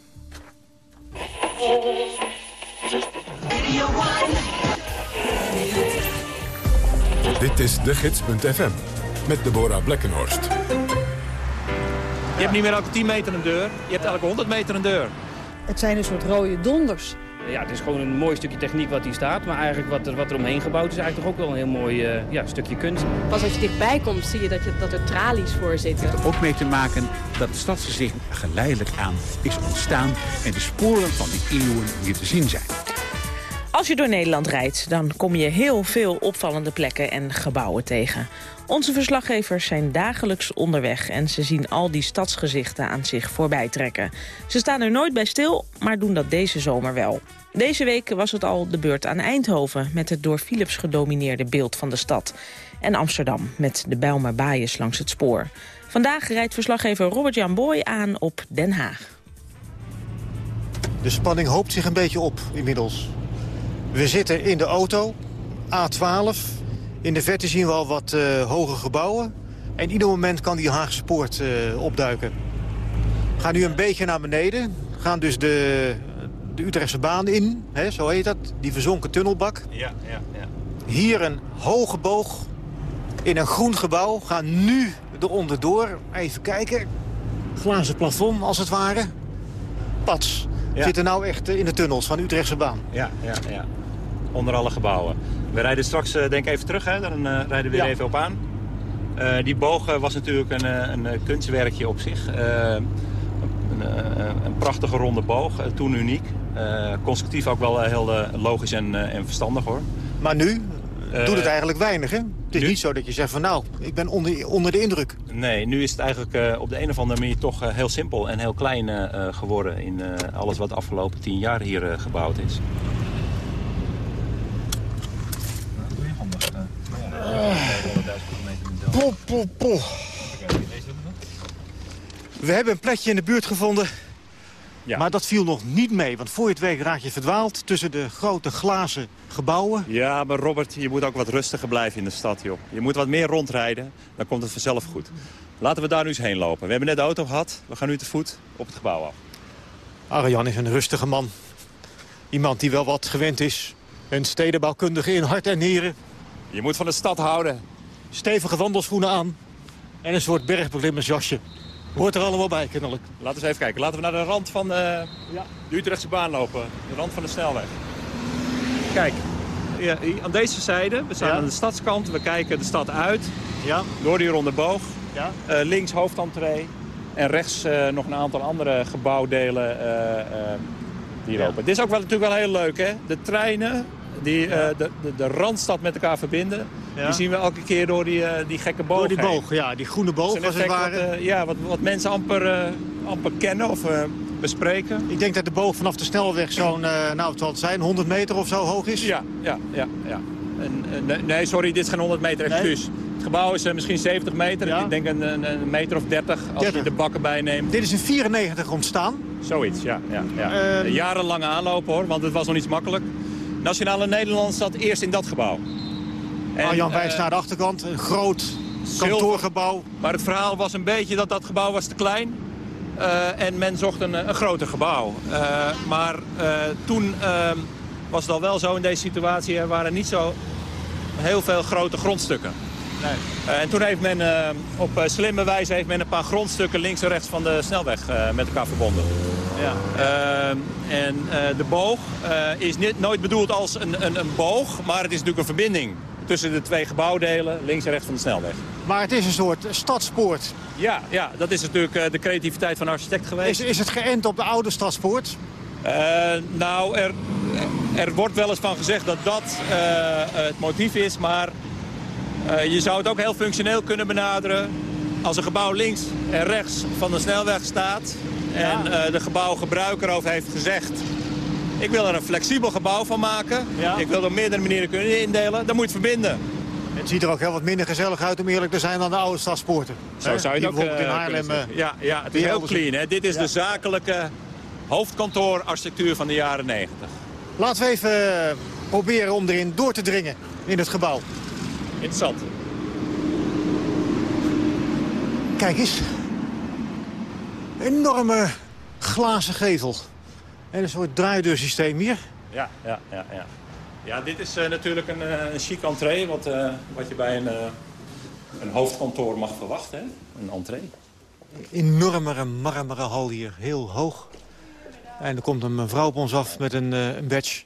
Dit is de gids.fm met Deborah Blekkenhorst. Je hebt niet meer elke 10 meter een deur. Je hebt elke 100 meter een deur. Het zijn een soort rode donders. Ja, het is gewoon een mooi stukje techniek wat hier staat. Maar eigenlijk wat er, wat er omheen gebouwd is eigenlijk toch ook wel een heel mooi eh, ja, stukje kunst. Pas als je dichtbij komt zie je dat, je, dat er tralies voor zitten. er ook mee te maken dat het stadsgezicht geleidelijk aan is ontstaan... en de sporen van die eeuwen hier te zien zijn. Als je door Nederland rijdt, dan kom je heel veel opvallende plekken en gebouwen tegen. Onze verslaggevers zijn dagelijks onderweg en ze zien al die stadsgezichten aan zich voorbij trekken. Ze staan er nooit bij stil, maar doen dat deze zomer wel. Deze week was het al de beurt aan Eindhoven met het door Philips gedomineerde beeld van de stad. En Amsterdam met de Bijlmer Baaiers langs het spoor. Vandaag rijdt verslaggever Robert-Jan Boy aan op Den Haag. De spanning hoopt zich een beetje op inmiddels. We zitten in de auto, A12. In de verte zien we al wat eh, hoge gebouwen. En ieder moment kan die Haagse poort eh, opduiken. We gaan nu een beetje naar beneden. We gaan dus de, de Utrechtse baan in, hè, zo heet dat. Die verzonken tunnelbak. Ja, ja, ja. Hier een hoge boog in een groen gebouw. We gaan nu eronder door. Even kijken. Glazen plafond, als het ware. Pats. Ja. zitten nou echt eh, in de tunnels van de Utrechtse baan. Ja, ja, ja. Onder alle gebouwen. We rijden straks eh, denk ik even terug, hè? dan eh, rijden we weer Ja. even op aan. Eh, die boog was natuurlijk een, een kunstwerkje op zich. Een, een prachtige ronde boog, toen uniek. Constructief ook wel heel logisch en, en verstandig hoor. Maar nu doet het eigenlijk weinig, hè? Het is niet zo dat je zegt van nou, ik ben onder, onder de indruk. Nee, nu is het eigenlijk op de een of andere manier toch heel simpel en heel klein geworden in alles wat de afgelopen tien jaar hier gebouwd is. Pop, pop. We hebben een plekje in de buurt gevonden. Maar dat viel nog niet mee, want voor je het weet raak je verdwaald... tussen de grote glazen gebouwen. Ja, maar Robert, je moet ook wat rustiger blijven in de stad, joh. Je moet wat meer rondrijden, dan komt het vanzelf goed. Laten we daar nu eens heen lopen. We hebben net de auto gehad, we gaan nu te voet op het gebouw af. Arjan is een rustige man. Iemand die wel wat gewend is. Een stedenbouwkundige in hart en nieren. Je moet van de stad houden. Stevige wandelschoenen aan. En een soort bergbeklimmersjasje. Hoort er allemaal bij, kennelijk. Laten we eens even kijken. Laten we naar de rand van eh, de Utrechtse baan lopen. De rand van de snelweg. Kijk, ja, hier aan deze zijde, we staan Ja. aan de stadskant. We kijken de stad uit. Ja. Door die ronde boog. Ja. Eh, links hoofdentree. En rechts eh, nog een aantal andere gebouwdelen die Ja. lopen. Dit is ook wel, natuurlijk wel heel leuk, hè? De treinen die eh, de, de, de Randstad met elkaar verbinden... Ja. die zien we elke keer door die, eh, die gekke boog Door die heen. boog, ja, die groene boog als het ware. Wat, eh, ja, wat, wat mensen amper, amper kennen of bespreken. Ik denk dat de boog vanaf de snelweg zo'n, nou het zal het zijn, 100 meter of zo hoog is. Ja, ja, ja. ja. En, nee, sorry, dit is geen 100 meter, excuus. Het gebouw is misschien 70 meter. Ik denk een, een, meter of 30 als 30. je de bakken bijneemt. Dit is in 94 ontstaan. Zoiets, ja. ja, ja. Ehm. Jarenlange aanloop hoor, want het was nog niet makkelijk. Nationale Nederland zat eerst in dat gebouw. En, Arjan eh, wijst naar de achterkant. Een groot zilver. kantoorgebouw. Maar het verhaal was een beetje dat dat gebouw was te klein. Eh, en men zocht een, een groter gebouw. Eh, maar eh, toen ehm, was het al wel zo in deze situatie. Er waren niet zo heel veel grote grondstukken. Eh, en toen heeft men eh, op eh, slimme wijze heeft men een paar grondstukken links en rechts van de snelweg met elkaar verbonden. Ja. En de boog is niet, nooit bedoeld als een, een, een boog, maar het is natuurlijk een verbinding tussen de twee gebouwdelen, links en rechts van de snelweg. Maar het is een soort stadspoort. Ja, ja dat is natuurlijk de creativiteit van de architect geweest. Is, is het geënt op de oude stadspoort? Nou, er, er wordt wel eens van gezegd dat dat het motief is, maar je zou het ook heel functioneel kunnen benaderen. Als een gebouw links en rechts van de snelweg staat en eh, de gebouwgebruiker over heeft gezegd... ik wil er een flexibel gebouw van maken, ik wil er op meerdere manieren kunnen indelen, dan moet je het verbinden. Het ziet er ook heel wat minder gezellig uit om eerlijk te zijn dan de oude stadspoorten. Zo Hè? zou je Die het ook bijvoorbeeld in eh, Haarlem... eh, Ja, ja, het is heel clean. Hè? Dit is Ja. de zakelijke hoofdkantoorarchitectuur van de jaren 90. Laten we even eh, proberen om erin door te dringen in het gebouw. Interessant. Kijk eens. Enorme glazen gevel. En een soort draaideursysteem hier. Ja, ja, ja. ja. ja dit is eh, natuurlijk een, eh, een chic entree, wat, eh, wat je bij een, eh, een hoofdkantoor mag verwachten. Hè? Een entree. Enorme marmeren hal hier, heel hoog. En er komt een mevrouw op ons af met een, eh, een badge.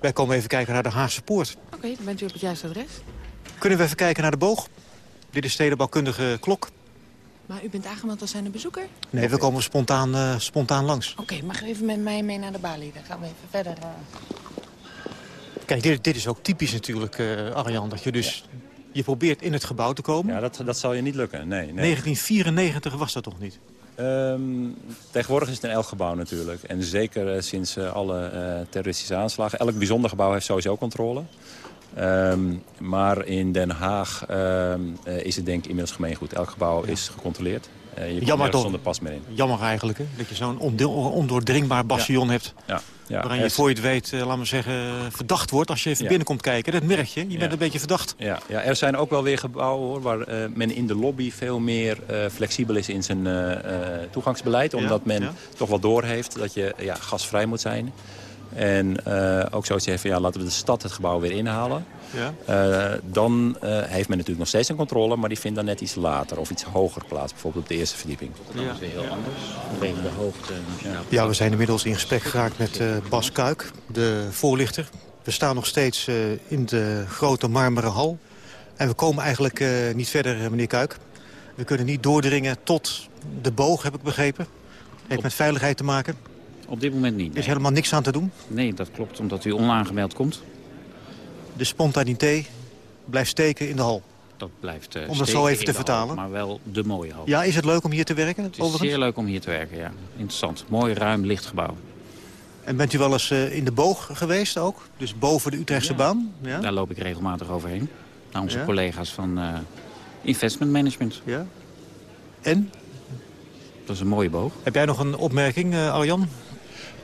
Wij komen even kijken naar de Haagse Poort. Oké, dan bent u op het juiste adres. Kunnen we even kijken naar de boog? Dit is stedenbouwkundige klok. Maar u bent aangemeld als zijnde bezoeker? Nee, we komen spontaan, eh, spontaan langs. Oké, mag u even met mij mee naar de balie? Dan gaan we even verder. eh. Kijk, dit, dit is ook typisch natuurlijk, eh Arjan. Dat je dus... Je probeert in het gebouw te komen. Ja, dat, dat zal je niet lukken. Nee, nee. 1994 was dat toch niet? Ehm, tegenwoordig is het een elk gebouw natuurlijk. En zeker sinds alle eh, terroristische aanslagen. Elk bijzonder gebouw heeft sowieso controle. Ehm, maar in Den Haag ehm, eh, is het denk ik inmiddels gemeengoed. Elk gebouw is gecontroleerd. Eh, je Jammer toch? zonder pas meer in. Jammer eigenlijk, hè? Dat je zo'n ondoordringbaar bastion hebt. Ja, ja. waarin je, voor je het weet, laten we zeggen, verdacht wordt als je even Ja. binnenkomt kijken. Dat merk je. Je Ja. bent een beetje verdacht. Ja, ja, er zijn ook wel weer gebouwen hoor, waar men in de lobby veel meer flexibel is in zijn toegangsbeleid. Omdat men toch wel doorheeft dat je ja, gasvrij moet zijn. En eh, ook zoiets heeft van ja, laten we de stad het gebouw weer inhalen. Ja. Eh, dan eh, heeft men natuurlijk nog steeds een controle, maar die vindt dan net iets later of iets hoger plaats. Bijvoorbeeld op de eerste verdieping. Dat is weer heel anders. Vanwege de hoogte. Ja. Ja, we zijn inmiddels in gesprek geraakt met eh, Bas Kuik, de voorlichter. We staan nog steeds eh, in de grote marmeren hal. En we komen eigenlijk eh, niet verder, meneer Kuik. We kunnen niet doordringen tot de boog, heb ik begrepen. Heeft met veiligheid te maken. Op dit moment niet. Er is helemaal niks aan te doen. Nee, dat klopt, omdat u onaangemeld komt. De spontaniteit blijft steken in de hal. Dat blijft eh, Om dat zo even te hal, vertalen. Maar wel de mooie hal. Ja, is het leuk om hier te werken? Het is overigens? zeer leuk om hier te werken, ja. Interessant. Mooi, ruim, licht gebouw. En bent u wel eens eh, in de boog geweest ook? Dus boven de Utrechtse baan? Ja? Daar loop ik regelmatig overheen. Naar onze Ja? collega's van eh, Investment Management. Ja. En? Dat is een mooie boog. Heb jij nog een opmerking, Arjan?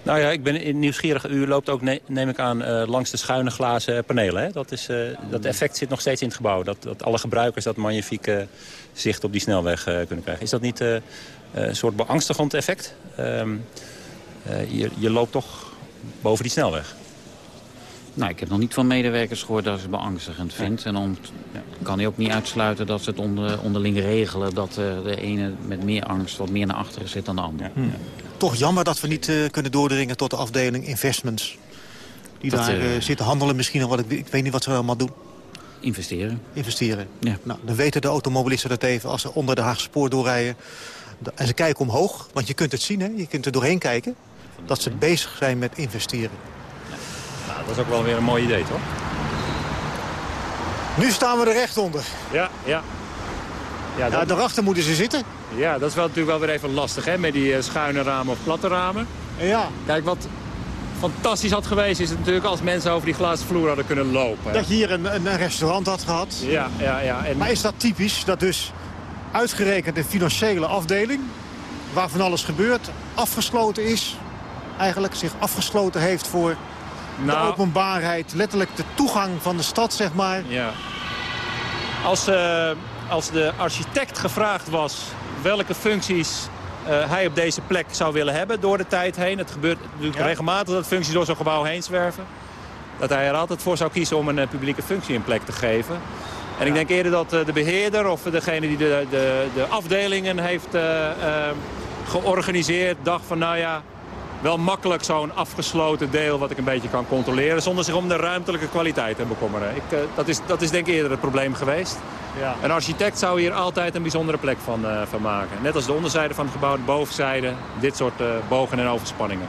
Nou ja, ik ben nieuwsgierig. U loopt ook, ne- neem ik aan, eh, langs de schuine glazen panelen. Hè? Dat, is, eh, dat effect zit nog steeds in het gebouw. Dat, dat alle gebruikers dat magnifieke zicht op die snelweg eh, kunnen krijgen. Is dat niet eh, eh, een soort beangstigend effect? Ehm, eh, je, je loopt toch boven die snelweg. Nou, ik heb nog niet van medewerkers gehoord dat ze het beangstigend vindt. En dan kan hij ook niet uitsluiten dat ze het onder, onderling regelen... dat eh, de ene met meer angst wat meer naar achteren zit dan de ander. Toch jammer dat we niet eh, kunnen doordringen tot de afdeling investments. Die Dat, daar eh, eh, zitten handelen misschien nog wat. Ik, ik weet niet wat ze allemaal doen. Investeren. Investeren. Ja. Nou, dan weten de automobilisten dat even als ze onder de Haagse spoor doorrijden. En ze kijken omhoog, want je kunt het zien, hè? je kunt er doorheen kijken. Dat ze bezig zijn met investeren. Nou, dat is ook wel weer een mooi idee, toch? Nu staan we er recht onder. Ja, ja. Ja, Ja, daarachter moeten ze zitten. Ja, dat is wel, natuurlijk wel weer even lastig, hè? Met die eh, schuine ramen of platte ramen. Ja. Kijk, wat fantastisch had geweest is het natuurlijk als mensen over die glazen vloer hadden kunnen lopen. hè. Dat je hier een, een, restaurant had gehad. Ja, ja, ja. En... Maar is dat typisch dat dus uitgerekend de financiële afdeling... waar van alles gebeurt, afgesloten is... eigenlijk zich afgesloten heeft voor de Nou. openbaarheid... letterlijk de toegang van de stad, zeg maar. Ja. Als, eh, als de architect gevraagd was welke functies eh, hij op deze plek zou willen hebben door de tijd heen. Het gebeurt natuurlijk Ja. regelmatig dat functies door zo'n gebouw heen zwerven. Dat hij er altijd voor zou kiezen om een eh, publieke functie een plek te geven. En ik denk eerder dat eh, de beheerder of degene die de, de, de afdelingen heeft georganiseerd... dacht van nou ja, wel makkelijk zo'n afgesloten deel wat ik een beetje kan controleren... zonder zich om de ruimtelijke kwaliteit te bekommeren. Ik, eh, dat, is, dat is denk ik eerder het probleem geweest. Ja. Een architect zou hier altijd een bijzondere plek van, eh, van maken. Net als de onderzijde van het gebouw, de bovenzijde, dit soort eh, bogen en overspanningen.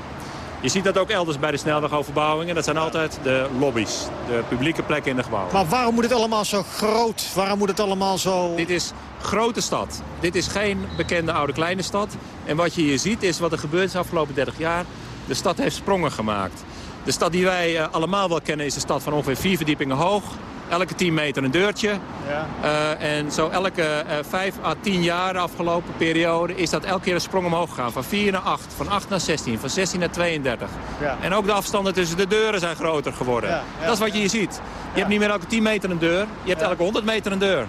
Je ziet dat ook elders bij de snelwegoverbouwingen. Dat zijn altijd de lobby's, de publieke plekken in de gebouwen. Maar waarom moet het allemaal zo groot? Waarom moet het allemaal zo... Dit is grote stad. Dit is geen bekende oude kleine stad. En wat je hier ziet is wat er gebeurd is de afgelopen 30 jaar. De stad heeft sprongen gemaakt. De stad die wij eh, allemaal wel kennen is een stad van ongeveer vier verdiepingen hoog. Elke 10 meter een deurtje. Ja. Eh, en zo elke eh 5 à 10 jaar de afgelopen periode is dat elke keer een sprong omhoog gegaan. Van 4 naar 8, van 8 naar 16, van 16 naar 32. Ja. En ook de afstanden tussen de deuren zijn groter geworden. Ja, dat is wat je hier ziet. Je hebt niet meer elke 10 meter een deur, je hebt elke 100 meter een deur.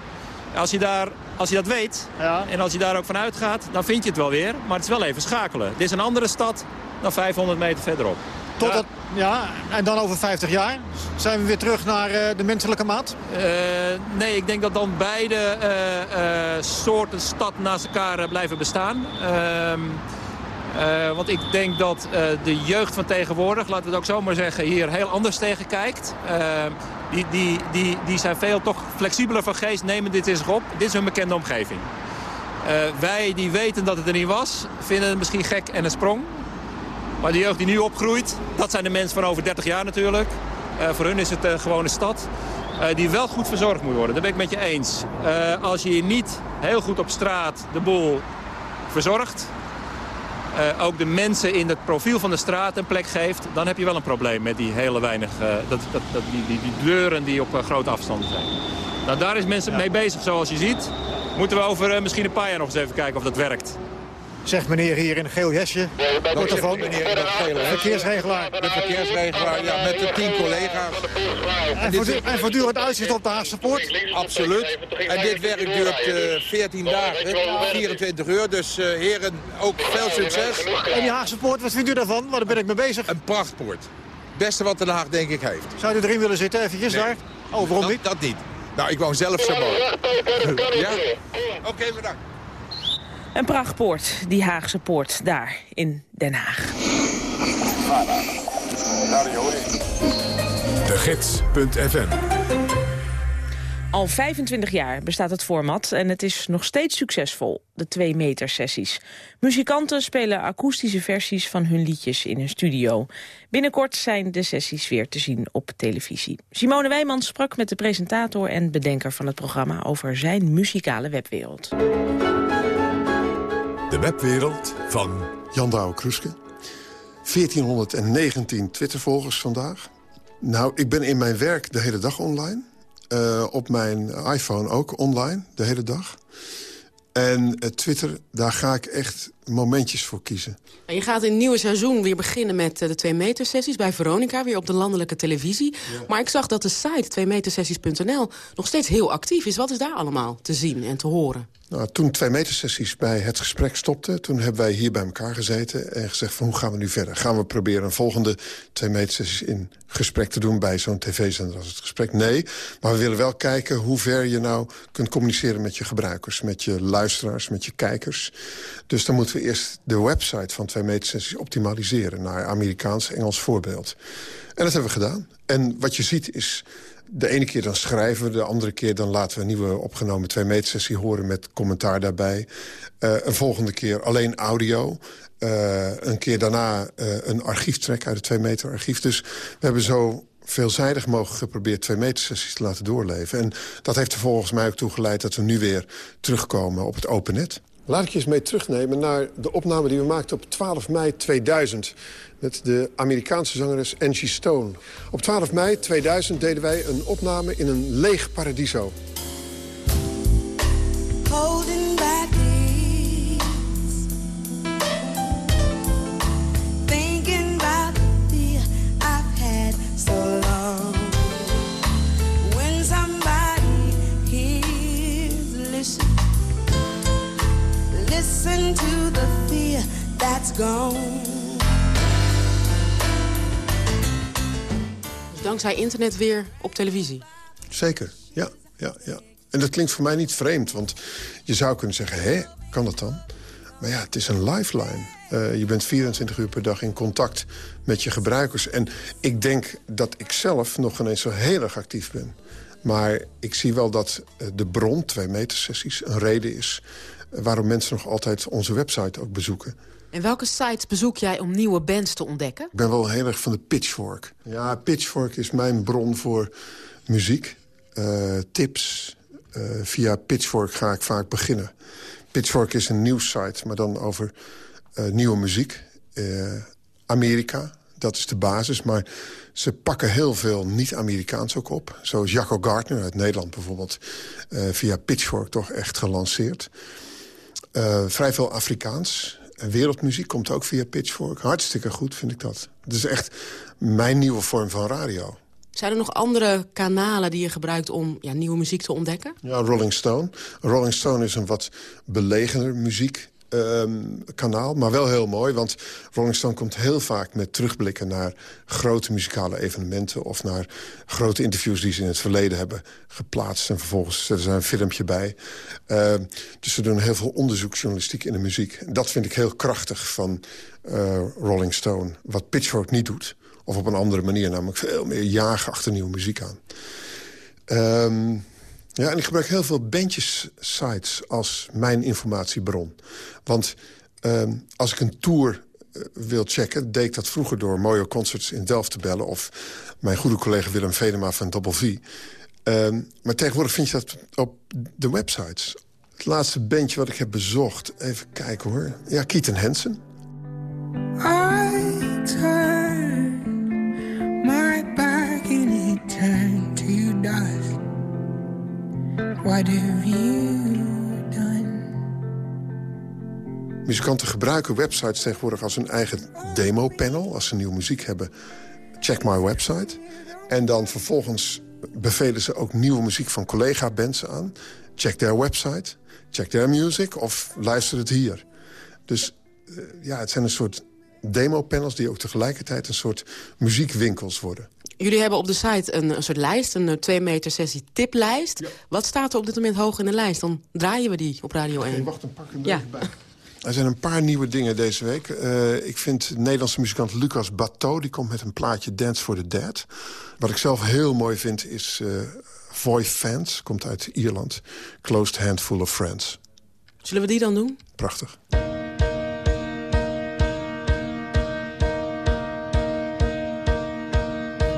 Als je, daar, als je dat weet en als je daar ook van uitgaat, dan vind je het wel weer. Maar het is wel even schakelen. Dit is een andere stad dan 500 meter verderop. Totdat, ja, en dan over 50 jaar zijn we weer terug naar eh, de menselijke maat? Eh, nee, ik denk dat dan beide eh, soorten stad naast elkaar blijven bestaan. Ehm, eh, want ik denk dat de jeugd van tegenwoordig, laten we het ook zo maar zeggen, hier heel anders tegen kijkt. Die, die, die, die zijn veel toch flexibeler van geest, nemen dit eens op. Dit is hun bekende omgeving. Eh, wij die weten dat het er niet was, vinden het misschien gek en een sprong. Maar de jeugd die nu opgroeit, dat zijn de mensen van over 30 jaar natuurlijk. Eh, voor hun is het uh, gewoon een stad. eh, die wel goed verzorgd moet worden. Dat ben ik met je eens. Eh, als je hier niet heel goed op straat de boel verzorgt... eh, ook de mensen in het profiel van de straat een plek geeft... dan heb je wel een probleem met die hele weinig... eh, dat, dat, dat, die, die, die deuren die op eh, grote afstanden zijn. Nou, daar is mensen mee bezig, zoals je ziet. Moeten we over misschien een paar jaar nog eens even kijken of dat werkt. Zegt meneer hier in een geel jasje. Portofoon. meneer in een gele jasje. Verkeersregelaar. De verkeersregelaar, ja, met de tien collega's. En, voortdu- en voortdurend uitzicht op de Haagse Poort. Absoluut. En dit werk duurt eh 14 dagen, 24 uur. Dus eh, heren, ook veel succes. En die Haagse Poort, wat vindt u daarvan? Waar ben ik mee bezig? Een prachtpoort. Beste wat Den Haag denk ik heeft. Zou u erin willen zitten, eventjes Nee. daar? Oh, waarom dat, niet? Dat niet. Nou, ik woon zelf zo mooi. Ja? Oké, bedankt. Een prachtpoort, die Haagse poort, daar in Den Haag. De Gids.fm Al 25 jaar bestaat het format en het is nog steeds succesvol, de 2 meter sessies. Muzikanten spelen akoestische versies van hun liedjes in een studio. Binnenkort zijn de sessies weer te zien op televisie. Simone Wijman sprak met de presentator en bedenker van het programma over zijn muzikale webwereld. De webwereld van Jan Douwe Kroeske. 1419 Twittervolgers vandaag. Nou, ik ben in mijn werk de hele dag online. Eh, op mijn iPhone ook online, de hele dag. En eh, Twitter, daar ga ik echt momentjes voor kiezen. Je gaat in het nieuwe seizoen weer beginnen met eh, de 2 meter sessies bij Veronica, weer op de landelijke televisie. Maar ik zag dat de site 2metersessies.nl nog steeds heel actief is. Wat is daar allemaal te zien en te horen? Nou, toen twee metersessies bij het gesprek stopten... toen hebben wij hier bij elkaar gezeten en gezegd van hoe gaan we nu verder? Gaan we proberen een volgende twee metersessies in gesprek te doen... bij zo'n tv-zender als het gesprek? Nee, maar we willen wel kijken hoe ver je nou kunt communiceren met je gebruikers... met je luisteraars, met je kijkers. Dus dan moeten we eerst de website van twee metersessies optimaliseren... naar Amerikaans-Engels voorbeeld. En dat hebben we gedaan. En wat je ziet is de ene keer dan schrijven we, de andere keer dan laten we een nieuwe opgenomen twee meter sessie horen met commentaar daarbij. Eh, een volgende keer alleen audio. Eh, een keer daarna eh, een archieftrack uit het twee meter archief. Dus we hebben zo veelzijdig mogelijk geprobeerd twee meter sessies te laten doorleven. En dat heeft er volgens mij ook toe geleid dat we nu weer terugkomen op het open net. Laat ik je eens mee terugnemen naar de opname die we maakten op 12 mei 2000... met de Amerikaanse zangeres Angie Stone. Op 12 mei 2000 deden wij een opname in een leeg paradiso. Listen to the fear that's gone. Dus dankzij internet weer op televisie. Zeker, ja. ja, ja. En dat klinkt voor mij niet vreemd, want je zou kunnen zeggen... hé, kan dat dan? Maar ja, het is een lifeline. Uh, je bent 24 uur per dag in contact met je gebruikers. En ik denk dat ik zelf nog ineens zo heel erg actief ben. Maar ik zie wel dat uh, de bron, twee meter sessies, een reden is... Waarom mensen nog altijd onze website ook bezoeken. En welke sites bezoek jij om nieuwe bands te ontdekken? Ik ben wel heel erg van de Pitchfork. Ja, Pitchfork is mijn bron voor muziek, uh, tips. Uh, via Pitchfork ga ik vaak beginnen. Pitchfork is een nieuwssite, maar dan over uh, nieuwe muziek. Amerika, dat is de basis. Maar ze pakken heel veel niet-Amerikaans ook op. Zoals Jacco Gardner uit Nederland bijvoorbeeld... via Pitchfork toch echt gelanceerd. Vrij veel Afrikaans. En wereldmuziek komt ook via Pitchfork. Hartstikke goed vind ik dat. Het is echt mijn nieuwe vorm van radio. Zijn er nog andere kanalen die je gebruikt om ja, nieuwe muziek te ontdekken? Ja, Rolling Stone. Rolling Stone is een wat belegener muziek. Um, kanaal, maar wel heel mooi. Want Rolling Stone komt heel vaak met terugblikken naar grote muzikale evenementen... of naar grote interviews die ze in het verleden hebben geplaatst. En vervolgens zetten ze een filmpje bij. Uh, dus ze doen heel veel onderzoeksjournalistiek in de muziek. Dat vind ik heel krachtig van uh, Rolling Stone. Wat Pitchfork niet doet. Of op een andere manier, namelijk veel meer jagen achter nieuwe muziek aan. Um, ja, en ik gebruik heel veel bandjes-sites als mijn informatiebron. Want uh, als ik een tour uh, wil checken... deed ik dat vroeger door mooie concerts in Delft te bellen... of mijn goede collega Willem Venema van Double V. Uh, maar tegenwoordig vind je dat op de websites. Het laatste bandje wat ik heb bezocht... even kijken hoor. Ja, Keaton Hansen. What have you done? Muzikanten gebruiken websites tegenwoordig als hun eigen demo-panel. Als ze nieuwe muziek hebben, check my website. En dan vervolgens bevelen ze ook nieuwe muziek van collega-bands aan. Check their website, check their music of luister het hier. Dus uh, ja, het zijn een soort demo-panels die ook tegelijkertijd een soort muziekwinkels worden. Jullie hebben op de site een, een soort lijst, een 2 meter sessie tiplijst. Ja. Wat staat er op dit moment hoog in de lijst? Dan draaien we die op Radio 1. Okay, wacht, dan pak ik hem ja. even bij. Er zijn een paar nieuwe dingen deze week. Uh, ik vind Nederlandse muzikant Lucas Bateau... die komt met een plaatje Dance for the Dead. Wat ik zelf heel mooi vind is uh, Voy Fans. Komt uit Ierland. Closed Handful of Friends. Zullen we die dan doen? Prachtig.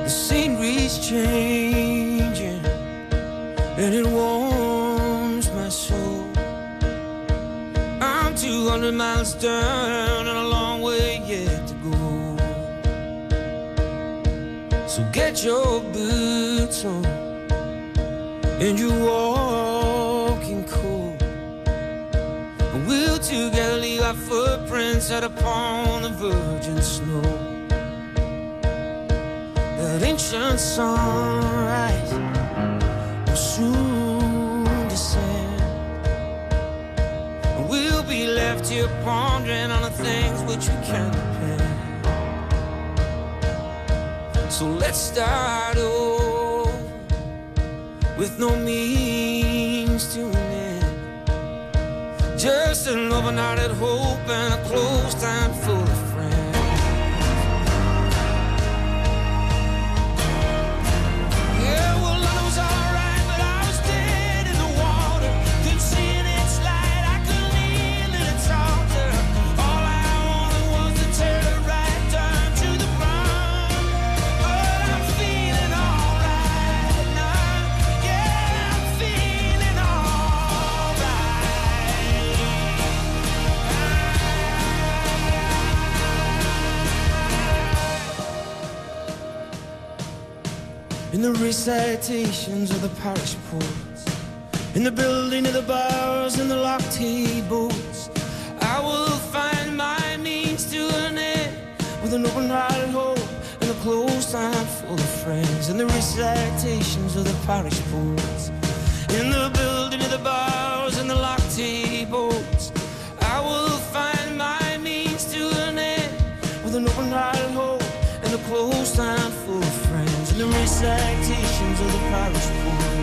Scenery's changing and it warms my soul. I'm 200 miles down and a long way yet to go. So get your boots on and you're walking cool. And we'll together leave our footprints out upon the virgin snow that ancient sunrise will soon descend. We'll be left here pondering on the things which we can't depend. So let's start over with no means to an end. Just an overnighted hope and a closed time full the recitations of the parish poets, in the building of the bars and the locked tables, I will find my means to an end with an open-hearted hope and a closed time full of friends. In the recitations of the parish poets, in the building of the bars and the locked tables, I will find my means to an end with an open-hearted hope the recitations of the parish poets,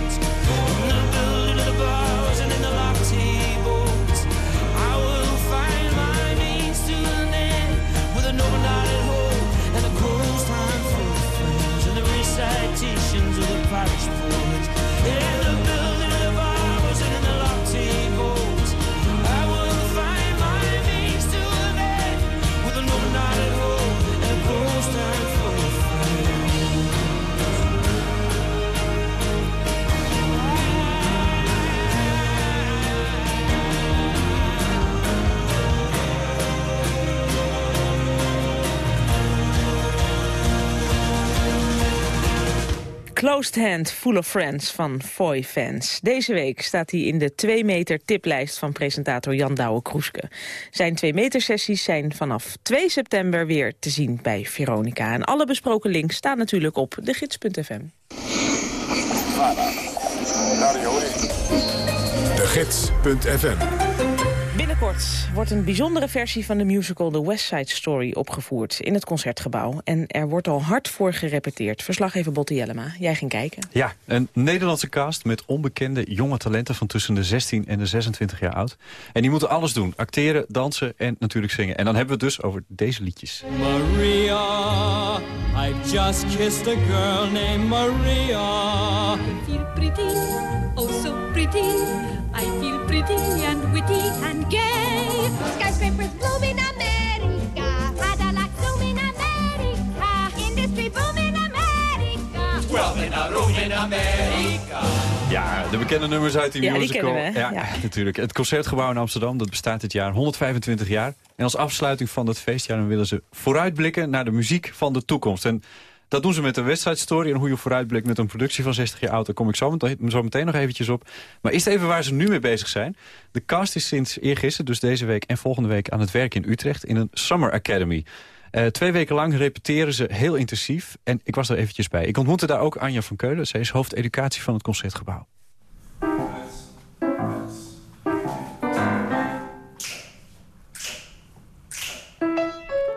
Closed Hand, Full of Friends van Foy Fans. Deze week staat hij in de 2 meter tiplijst van presentator Jan Douwe-Kroeske. Zijn 2 meter sessies zijn vanaf 2 september weer te zien bij Veronica. En alle besproken links staan natuurlijk op degids.fm. De Gids.fm Binnenkort wordt een bijzondere versie van de musical The West Side Story opgevoerd in het Concertgebouw. En er wordt al hard voor gerepeteerd. Verslaggever Botte Jellema, jij ging kijken. Ja, een Nederlandse cast met onbekende jonge talenten van tussen de 16 en de 26 jaar oud. En die moeten alles doen. Acteren, dansen en natuurlijk zingen. En dan hebben we het dus over deze liedjes. Maria, I've just kissed a girl named Maria. I feel pretty, oh so pretty. Pretty and witty and gay. Skyscrapers bloom in America. Cadillac zoom in America. Industry boom in America. Twelve in a room in America. Ja, de bekende nummers uit die Ja, musical. we, ja, ja. natuurlijk. Het Concertgebouw in Amsterdam, dat bestaat dit jaar 125 jaar. En als afsluiting van dat feestjaar dan willen ze vooruitblikken naar de muziek van de toekomst. En dat doen ze met een wedstrijdstory. En hoe je vooruitblikt met een productie van 60 jaar oud... daar kom ik zo zo meteen nog eventjes op. Maar eerst even waar ze nu mee bezig zijn. De cast is sinds eergisteren, dus deze week en volgende week... aan het werk in Utrecht in een Summer Academy. Eh, twee weken lang repeteren ze heel intensief. En ik was er eventjes bij. Ik ontmoette daar ook Anja van Keulen. Zij is hoofdeducatie van het Concertgebouw.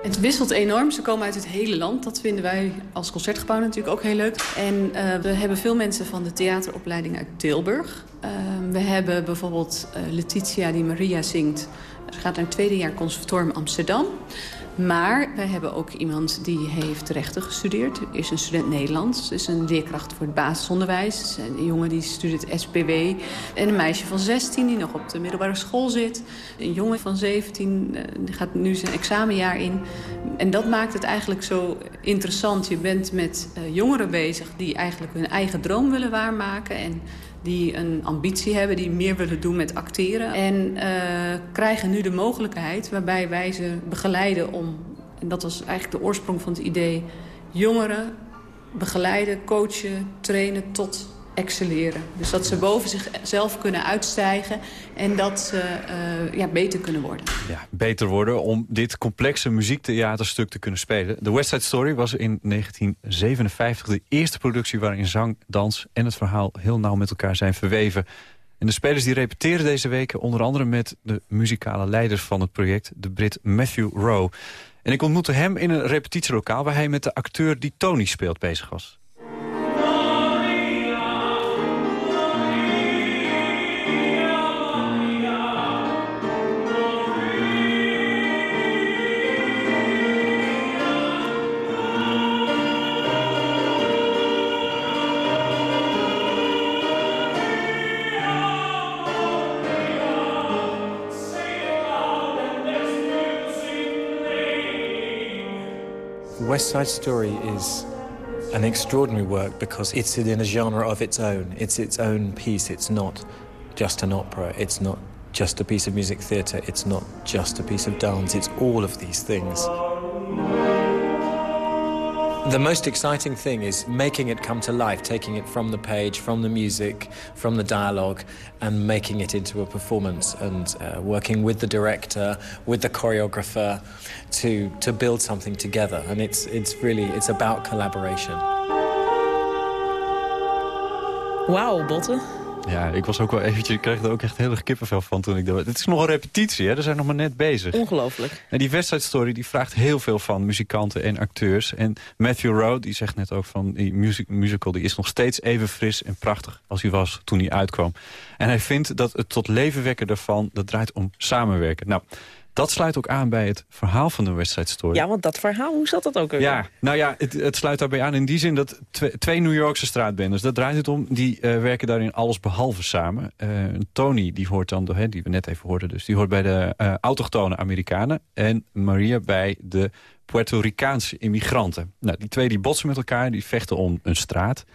Het wisselt enorm. Ze komen uit het hele land. Dat vinden wij als concertgebouw natuurlijk ook heel leuk. En eh, we hebben veel mensen van de theateropleiding uit Tilburg. Uh, we hebben bijvoorbeeld uh, Letitia die Maria zingt. Ze gaat naar het tweede jaar conservatorium Amsterdam. Maar we hebben ook iemand die heeft rechten gestudeerd. Is een student Nederlands. Is een leerkracht voor het basisonderwijs. Een jongen die studeert SPW. En een meisje van 16 die nog op de middelbare school zit. Een jongen van 17 die gaat nu zijn examenjaar in. En dat maakt het eigenlijk zo interessant. Je bent met uh, jongeren bezig die eigenlijk hun eigen droom willen waarmaken. En die een ambitie hebben, die meer willen doen met acteren. En uh, krijgen nu de mogelijkheid waarbij wij ze begeleiden om... en dat was eigenlijk de oorsprong van het idee... jongeren begeleiden, coachen, trainen tot excelleren. Dus dat ze boven zichzelf kunnen uitstijgen en dat ze uh, ja, beter kunnen worden. Ja, beter worden om dit complexe muziektheaterstuk te kunnen spelen. The West Side Story was in 1957 de eerste productie... waarin zang, dans en het verhaal heel nauw met elkaar zijn verweven. En de spelers die repeteren deze weken onder andere met de muzikale leiders van het project... de Brit Matthew Rowe. En ik ontmoette hem in een repetitielokaal... waar hij met de acteur die Tony speelt bezig was. West Side Story is an extraordinary work because it's in a genre of its own. It's its own piece. It's not just an opera. It's not just a piece of music theatre. It's not just a piece of dance. It's all of these things. The most exciting thing is making it come to life, taking it from the page, from the music, from the dialogue, and making it into a performance, and uh, working with the director, with the choreographer, to to build something together. And it's it's really it's about collaboration. Wauw, Botte. Ja, ik was ook wel eventjes, ik kreeg er ook echt heel erg kippenvel van toen ik dat... Het is nog een repetitie, hè? We zijn nog maar net bezig. Ongelooflijk. En die wedstrijdstory die vraagt heel veel van muzikanten en acteurs. En Matthew Rowe, die zegt net ook van die music, musical... die is nog steeds even fris en prachtig als hij was toen hij uitkwam. En hij vindt dat het tot leven wekken daarvan, dat draait om samenwerken. Nou, dat sluit ook aan bij het verhaal van de West Side Story. Ja, want dat verhaal, hoe zat dat ook weer? Ja, nou ja, het, het, sluit daarbij aan in die zin dat twee, twee New Yorkse straatbenders... dat draait het om, die uh, werken daarin alles behalve samen. Uh, Tony, die hoort dan, hè, die we net even hoorden dus... die hoort bij de uh, autochtone Amerikanen... en Maria bij de Puerto Ricaanse immigranten. Nou, die twee die botsen met elkaar, die vechten om een straat.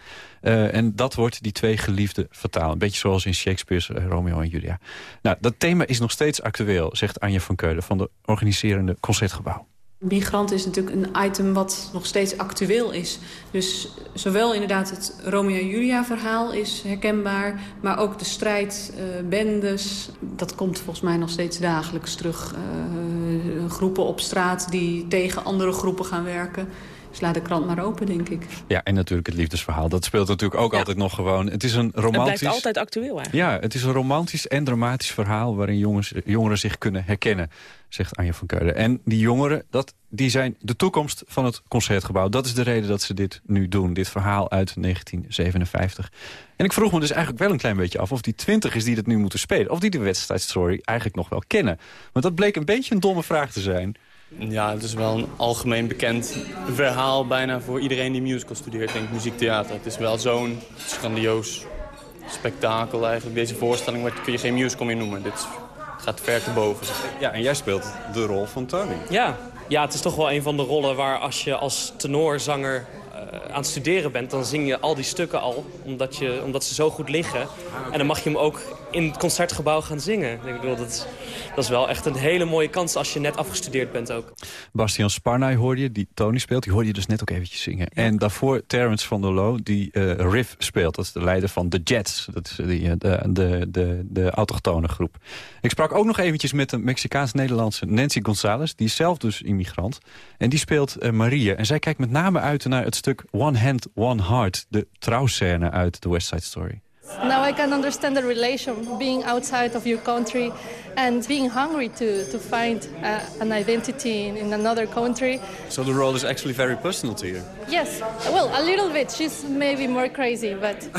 Uh, en dat wordt die twee geliefden vertaal. Een beetje zoals in Shakespeare's uh, Romeo en Julia. Nou, dat thema is nog steeds actueel, zegt Anja van Keulen... van de organiserende Concertgebouw. Migrant is natuurlijk een item wat nog steeds actueel is. Dus zowel inderdaad het Romeo en Julia verhaal is herkenbaar... maar ook de strijd, uh, bendes, dat komt volgens mij nog steeds dagelijks terug. Uh, groepen op straat die tegen andere groepen gaan werken. Dus laat de krant maar open, denk ik. Ja, en natuurlijk het liefdesverhaal. Dat speelt natuurlijk ook altijd nog gewoon. Het is een romantisch... Het blijft altijd actueel eigenlijk. Ja, het is een romantisch en dramatisch verhaal... waarin jongens, jongeren zich kunnen herkennen, zegt Anja van Keulen. En die jongeren, dat, die zijn de toekomst van het Concertgebouw. Dat is de reden dat ze dit nu doen. Dit verhaal uit 1957. En ik vroeg me dus eigenlijk wel een klein beetje af... of die twintigers die dit nu moeten spelen... of die de wedstrijdstory eigenlijk nog wel kennen. Want dat bleek een beetje een domme vraag te zijn... Ja, het is wel een algemeen bekend verhaal bijna voor iedereen die musical studeert, denk ik, muziektheater. Het is wel zo'n grandioos spektakel eigenlijk. Deze voorstelling kun je geen musical meer noemen. Dit gaat ver te boven. Ja, en jij speelt de rol van Tony. Ja. ja, het is toch wel een van de rollen waar als je als tenorzanger aan het studeren bent, dan zing je al die stukken al. Omdat, je, omdat ze zo goed liggen. En dan mag je hem ook in het concertgebouw gaan zingen. Ik bedoel, dat, is, dat is wel echt een hele mooie kans als je net afgestudeerd bent ook. Bastian Sparnay hoorde je, die Tony speelt. Die hoorde je dus net ook eventjes zingen. En daarvoor Terence van der Loo, die uh, Riff speelt. Dat is de leider van The Jets. Dat is die, de, de, de, de autochtone groep. Ik sprak ook nog eventjes met de Mexicaans-Nederlandse Nancy Gonzalez. Die is zelf dus immigrant. En die speelt uh, Maria. En zij kijkt met name uit naar het stuk One Hand, One Heart. De trouwscène uit The West Side Story. Now I can understand the relation being outside of your country and being hungry to, to find uh, an identity in, in another country. So the role is actually very personal to you? Yes, well, a little bit. She's maybe more crazy, but...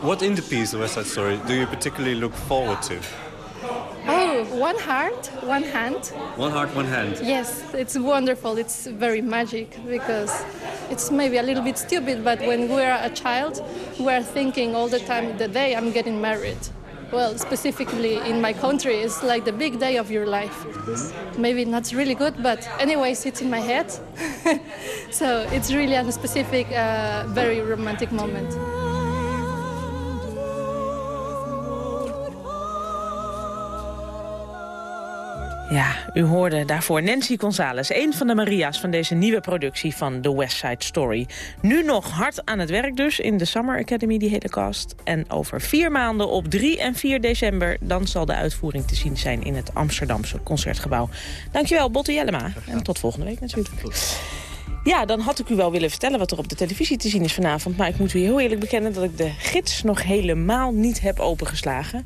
what in the piece, The West Side Story, do you particularly look forward to? Oh, one heart, one hand. One heart, one hand. Yes, it's wonderful. It's very magic because it's maybe a little bit stupid, but when we're a child, we're thinking all the time, the day I'm getting married. Well, specifically in my country, it's like the big day of your life. Maybe not really good, but anyways, it's in my head. so it's really a specific, uh, very romantic moment. Ja, u hoorde daarvoor Nancy Gonzalez, een van de Maria's van deze nieuwe productie van The West Side Story. Nu nog hard aan het werk dus in de Summer Academy, die hele cast. En over vier maanden op 3 en 4 december, dan zal de uitvoering te zien zijn in het Amsterdamse Concertgebouw. Dankjewel, Botte Jellema. En tot volgende week natuurlijk. Ja, dan had ik u wel willen vertellen wat er op de televisie te zien is vanavond. Maar ik moet u heel eerlijk bekennen dat ik de gids nog helemaal niet heb opengeslagen.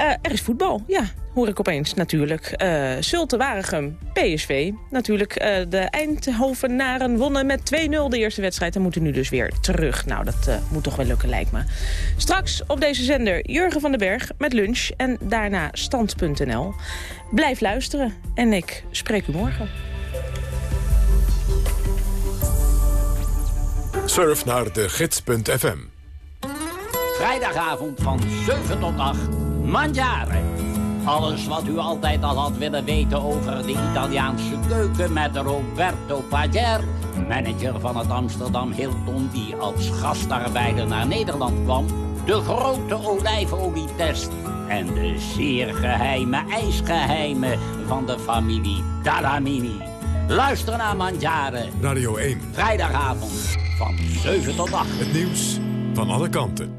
Uh, er is voetbal, ja, hoor ik opeens natuurlijk. Uh, Zulte Waregem, PSV. Natuurlijk, uh, de Eindhovenaren wonnen met 2-0 de eerste wedstrijd... en moeten nu dus weer terug. Nou, dat uh, moet toch wel lukken, lijkt me. Straks op deze zender Jurgen van den Berg met lunch... en daarna stand.nl. Blijf luisteren en ik spreek u morgen. Surf naar de gids.fm. Vrijdagavond van 7 tot 8. Mangiare. Alles wat u altijd al had willen weten over de Italiaanse keuken met Roberto Pager, manager van het Amsterdam Hilton die als gastarbeider naar Nederland kwam, de grote olijfolietest en de zeer geheime ijsgeheimen van de familie Dalamini. Luister naar Mangiare. Radio 1. Vrijdagavond van 7 tot 8. Het nieuws van alle kanten.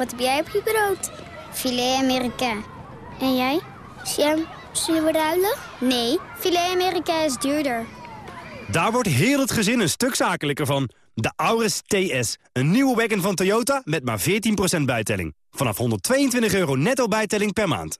Wat heb jij op je brood? Filet Amerika. En jij? Sam, zullen we ruilen? Nee, filet Amerika is duurder. Daar wordt heel het gezin een stuk zakelijker van. De Auris TS, een nieuwe wagon van Toyota met maar 14% bijtelling. Vanaf 122 euro netto bijtelling per maand.